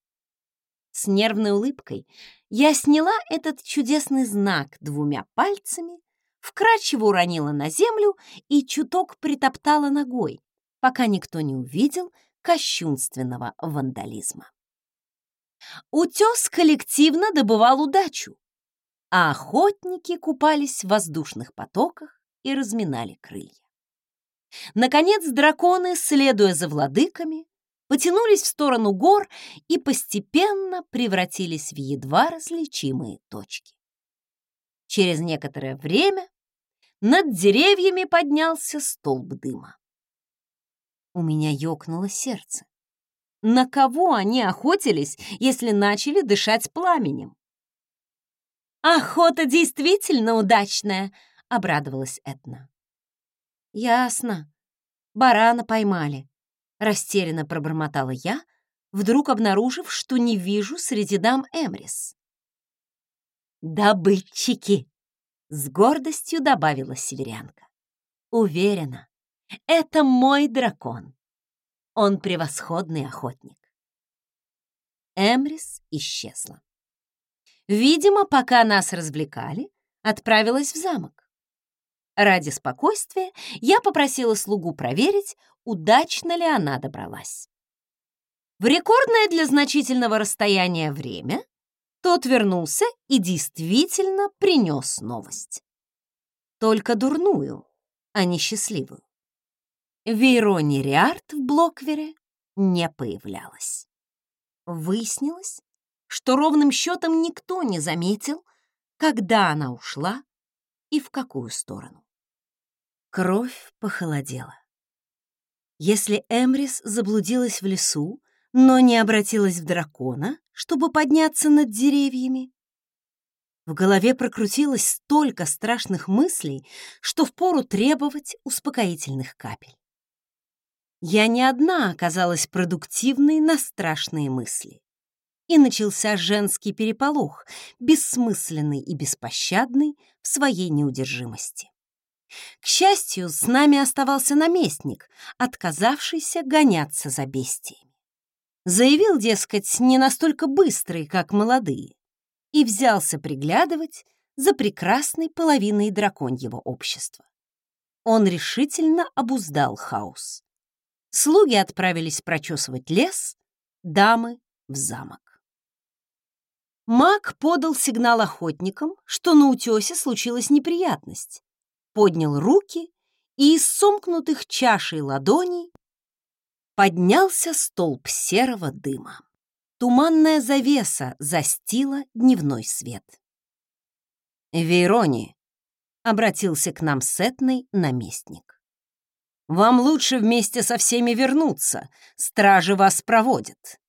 С нервной улыбкой я сняла этот чудесный знак двумя пальцами, вкрадчиво уронила на землю и чуток притоптала ногой, пока никто не увидел, кощунственного вандализма. Утес коллективно добывал удачу, а охотники купались в воздушных потоках и разминали крылья. Наконец драконы, следуя за владыками, потянулись в сторону гор и постепенно превратились в едва различимые точки. Через некоторое время над деревьями поднялся столб дыма. У меня ёкнуло сердце. На кого они охотились, если начали дышать пламенем? «Охота действительно удачная!» — обрадовалась Этна. «Ясно. Барана поймали», — растерянно пробормотала я, вдруг обнаружив, что не вижу среди дам Эмрис. «Добытчики!» — с гордостью добавила северянка. «Уверена, это мой дракон. Он превосходный охотник. Эмрис исчезла. Видимо, пока нас развлекали, отправилась в замок. Ради спокойствия я попросила слугу проверить, удачно ли она добралась. В рекордное для значительного расстояния время тот вернулся и действительно принес новость. Только дурную, а не счастливую. Вейрони Риарт в Блоквере не появлялась. Выяснилось, что ровным счетом никто не заметил, когда она ушла и в какую сторону. Кровь похолодела. Если Эмрис заблудилась в лесу, но не обратилась в дракона, чтобы подняться над деревьями, в голове прокрутилось столько страшных мыслей, что впору требовать успокоительных капель. Я не одна оказалась продуктивной на страшные мысли. И начался женский переполох, бессмысленный и беспощадный в своей неудержимости. К счастью, с нами оставался наместник, отказавшийся гоняться за бестиями. Заявил, дескать, не настолько быстрый, как молодые, и взялся приглядывать за прекрасной половиной драконьего общества. Он решительно обуздал хаос. Слуги отправились прочесывать лес, дамы — в замок. Маг подал сигнал охотникам, что на утесе случилась неприятность, поднял руки, и из сомкнутых чашей ладоней поднялся столб серого дыма. Туманная завеса застила дневной свет. «Вейрони», — обратился к нам сетный наместник, — «вам лучше вместе со всеми вернуться, стражи вас проводят».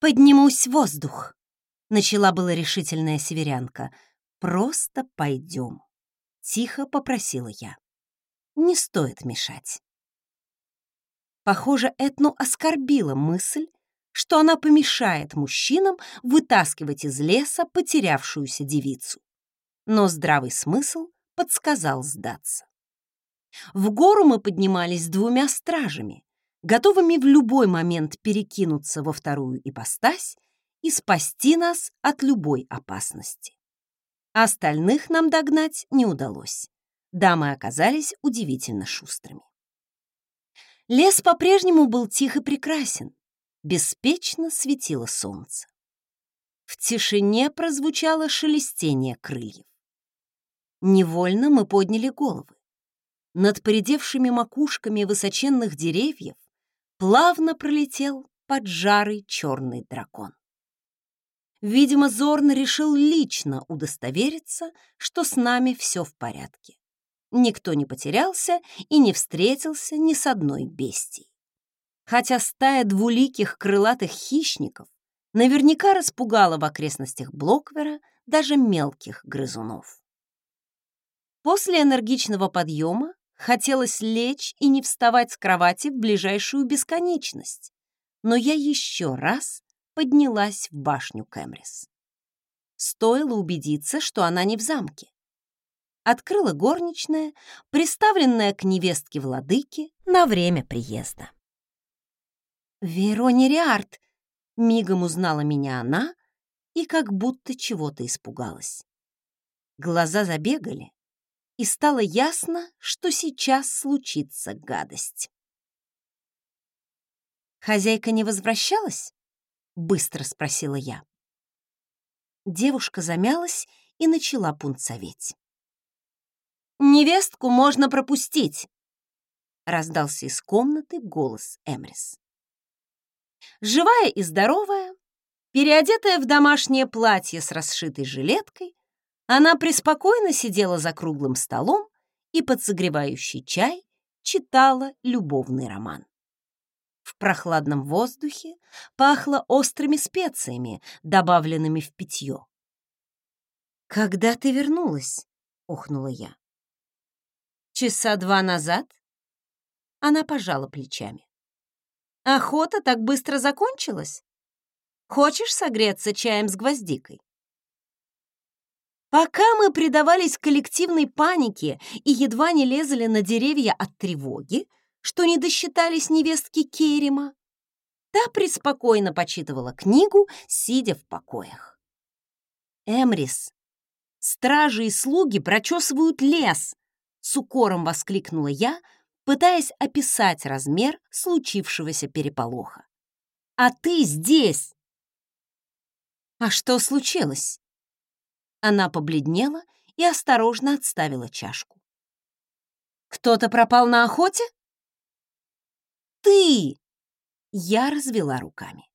«Поднимусь в воздух», — начала была решительная северянка. «Просто пойдем», — тихо попросила я. «Не стоит мешать». Похоже, Этну оскорбила мысль, что она помешает мужчинам вытаскивать из леса потерявшуюся девицу. Но здравый смысл подсказал сдаться. В гору мы поднимались двумя стражами, готовыми в любой момент перекинуться во вторую ипостась и спасти нас от любой опасности. Остальных нам догнать не удалось. Дамы оказались удивительно шустрыми. Лес по-прежнему был тих и прекрасен. Беспечно светило солнце. В тишине прозвучало шелестение крыльев. Невольно мы подняли головы. Над поредевшими макушками высоченных деревьев плавно пролетел поджарый черный дракон. Видимо, Зорн решил лично удостовериться, что с нами все в порядке. Никто не потерялся и не встретился ни с одной бестией. Хотя стая двуликих крылатых хищников наверняка распугала в окрестностях Блоквера даже мелких грызунов. После энергичного подъема Хотелось лечь и не вставать с кровати в ближайшую бесконечность. Но я еще раз поднялась в башню Кэмрис. Стоило убедиться, что она не в замке. Открыла горничная, приставленная к невестке владыки на время приезда. «Верони Риарт!» — мигом узнала меня она и как будто чего-то испугалась. Глаза забегали, и стало ясно, что сейчас случится гадость. «Хозяйка не возвращалась?» — быстро спросила я. Девушка замялась и начала пунцоветь. «Невестку можно пропустить!» — раздался из комнаты голос Эмрис. Живая и здоровая, переодетая в домашнее платье с расшитой жилеткой, она преспокойно сидела за круглым столом и под согревающий чай читала любовный роман. В прохладном воздухе пахло острыми специями, добавленными в питье. «Когда ты вернулась?» — охнула я. «Часа два назад?» Она пожала плечами. «Охота так быстро закончилась? Хочешь согреться чаем с гвоздикой?» Пока мы предавались коллективной панике и едва не лезали на деревья от тревоги, что не досчитались невестки Керима, та преспокойно почитывала книгу, сидя в покоях. «Эмрис, стражи и слуги прочесывают лес!» — с укором воскликнула я, пытаясь описать размер случившегося переполоха. «А ты здесь!» «А что случилось?» Она побледнела и осторожно отставила чашку. «Кто-то пропал на охоте?» «Ты!» Я развела руками.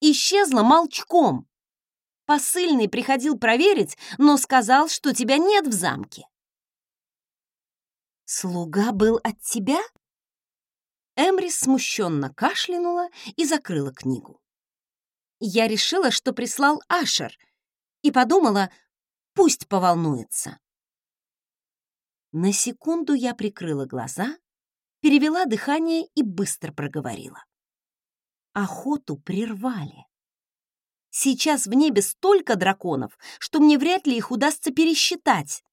«Исчезла молчком. Посыльный приходил проверить, но сказал, что тебя нет в замке». «Слуга был от тебя?» Эмрис смущенно кашлянула и закрыла книгу. Я решила, что прислал Ашер — и подумала, пусть поволнуется. На секунду я прикрыла глаза, перевела дыхание и быстро проговорила. Охоту прервали. Сейчас в небе столько драконов, что мне вряд ли их удастся пересчитать.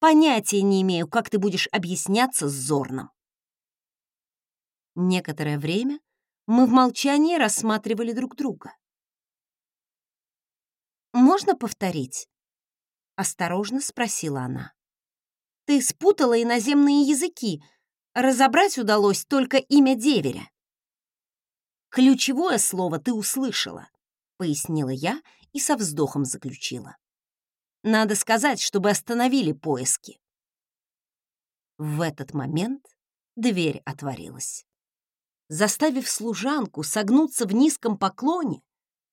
Понятия не имею, как ты будешь объясняться с Зорном. Некоторое время мы в молчании рассматривали друг друга. «Можно повторить?» — осторожно спросила она. «Ты спутала иноземные языки. Разобрать удалось только имя деверя». «Ключевое слово ты услышала», — пояснила я и со вздохом заключила. «Надо сказать, чтобы остановили поиски». В этот момент дверь отворилась. Заставив служанку согнуться в низком поклоне,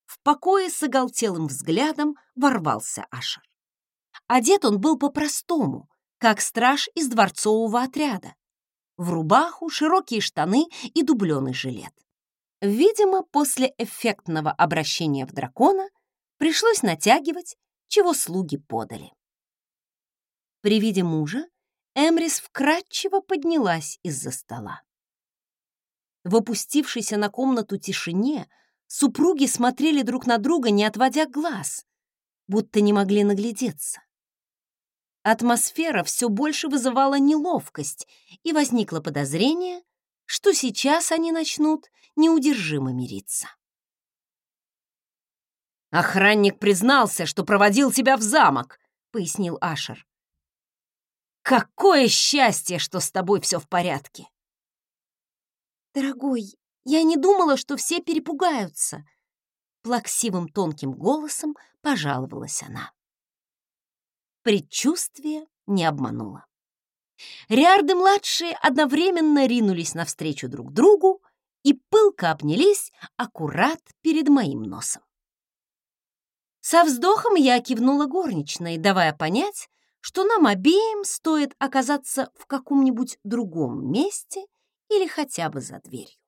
в покое с оголтелым взглядом ворвался Ашер. Одет он был по-простому, как страж из дворцового отряда. В рубаху, широкие штаны и дубленый жилет. Видимо, после эффектного обращения в дракона пришлось натягивать, чего слуги подали. При виде мужа Эмрис вкратчиво поднялась из-за стола. В опустившейся на комнату тишине супруги смотрели друг на друга, не отводя глаз, будто не могли наглядеться. Атмосфера все больше вызывала неловкость, и возникло подозрение, что сейчас они начнут неудержимо мириться. «Охранник признался, что проводил тебя в замок», — пояснил Ашер. «Какое счастье, что с тобой все в порядке!» «Дорогой, я не думала, что все перепугаются», — плаксивым тонким голосом пожаловалась она. Предчувствие не обмануло. Риарды-младшие одновременно ринулись навстречу друг другу и пылко обнялись аккурат перед моим носом. Со вздохом я кивнула горничной, давая понять, что нам обеим стоит оказаться в каком-нибудь другом месте или хотя бы за дверью.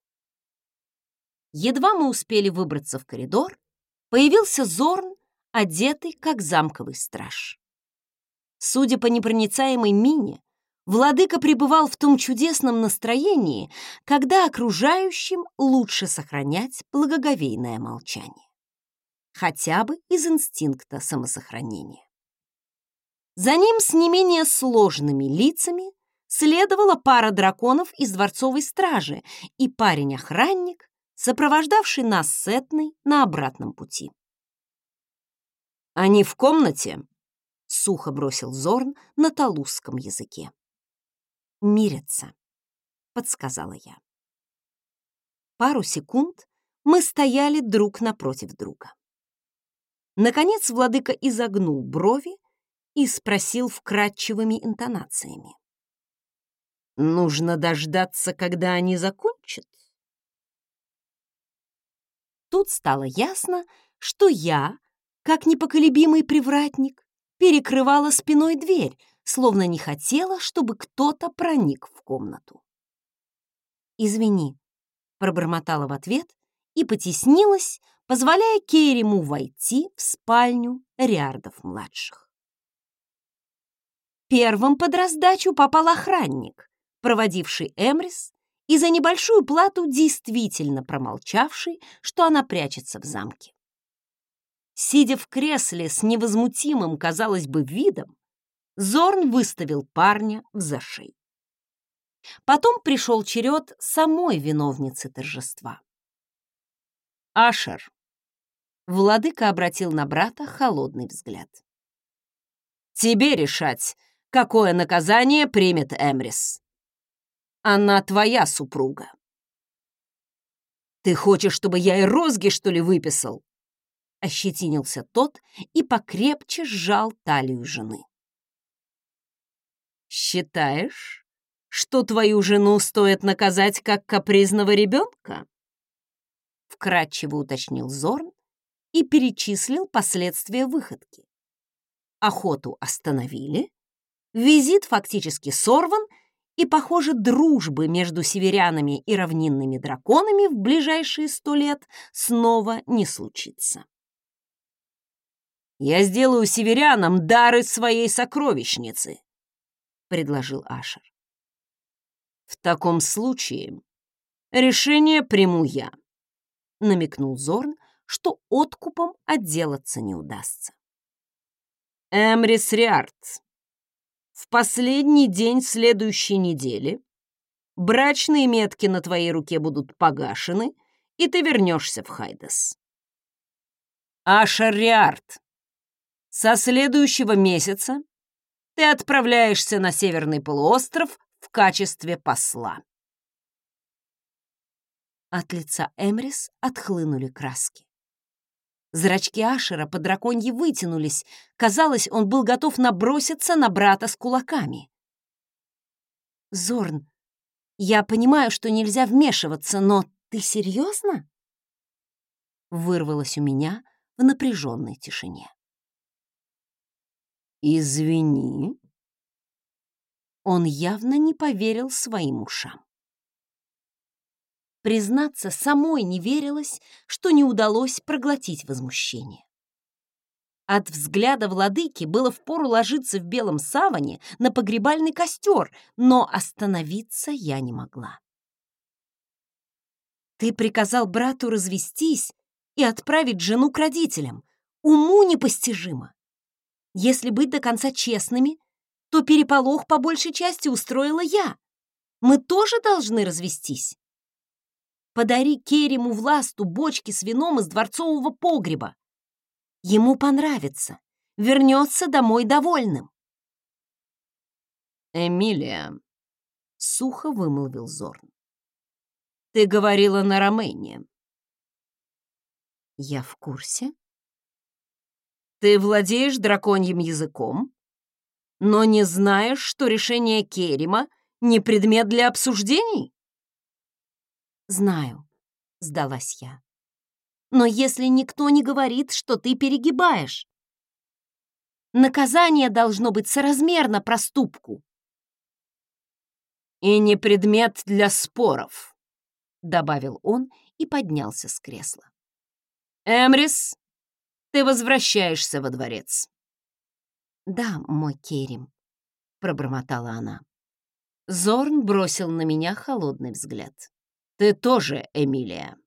Едва мы успели выбраться в коридор, появился Зорн, одетый как замковый страж. Судя по непроницаемой мине, владыка пребывал в том чудесном настроении, когда окружающим лучше сохранять благоговейное молчание. Хотя бы из инстинкта самосохранения. За ним с не менее сложными лицами следовала пара драконов из дворцовой стражи и парень-охранник, сопровождавший нас с Этной на обратном пути. «Они в комнате?» — сухо бросил Зорн на талузском языке. «Мирятся», — подсказала я. Пару секунд мы стояли друг напротив друга. Наконец владыка изогнул брови и спросил вкрадчивыми интонациями. Нужно дождаться, когда они закончат. Тут стало ясно, что я, как непоколебимый привратник, перекрывала спиной дверь, словно не хотела, чтобы кто-то проник в комнату. «Извини», — пробормотала в ответ и потеснилась, позволяя Керему войти в спальню Риардов-младших. Первым под раздачу попал охранник, проводивший Эмрис, и за небольшую плату действительно промолчавший, что она прячется в замке. Сидя в кресле с невозмутимым, казалось бы, видом, Зорн выставил парня в зашей. Потом пришел черед самой виновницы торжества. Ашер. Владыка обратил на брата холодный взгляд. «Тебе решать, какое наказание примет Эмрис. Она твоя супруга. Ты хочешь, чтобы я и розги, что ли, выписал? Ощетинился тот и покрепче сжал талию жены. Считаешь, что твою жену стоит наказать как капризного ребенка? Вкратчиво уточнил Зорн и перечислил последствия выходки. Охоту остановили, визит фактически сорван — и, похоже, дружбы между северянами и равнинными драконами в ближайшие сто лет снова не случится. «Я сделаю северянам дары своей сокровищницы», — предложил Ашер. «В таком случае решение приму я», — намекнул Зорн, что откупом отделаться не удастся. «Эмрис Риарт, В последний день следующей недели брачные метки на твоей руке будут погашены, и ты вернешься в Хайдес. Ашариарт, со следующего месяца ты отправляешься на Северный полуостров в качестве посла. От лица Эмрис отхлынули краски. Зрачки Ашера по драконье вытянулись. Казалось, он был готов наброситься на брата с кулаками. «Зорн, я понимаю, что нельзя вмешиваться, но ты серьезно?» Вырвалось у меня в напряженной тишине. «Извини». Он явно не поверил своим ушам. Признаться, самой не верилось, что не удалось проглотить возмущение. От взгляда владыки было впору ложиться в белом саване на погребальный костер, но остановиться я не могла. Ты приказал брату развестись и отправить жену к родителям. Уму непостижимо. Если быть до конца честными, то переполох по большей части устроила я. Мы тоже должны развестись. Подари Керему Власту бочки с вином из дворцового погреба. Ему понравится, вернется домой довольным. «Эмилия», — сухо вымолвил Зорн, — «ты говорила на Ромене». «Я в курсе». «Ты владеешь драконьим языком, но не знаешь, что решение Керима не предмет для обсуждений?» «Знаю», — сдалась я. «Но если никто не говорит, что ты перегибаешь, наказание должно быть соразмерно проступку». «И не предмет для споров», — добавил он и поднялся с кресла. «Эмрис, ты возвращаешься во дворец». «Да, мой Керим», — пробормотала она. Зорн бросил на меня холодный взгляд. Ты тоже, Эмилия.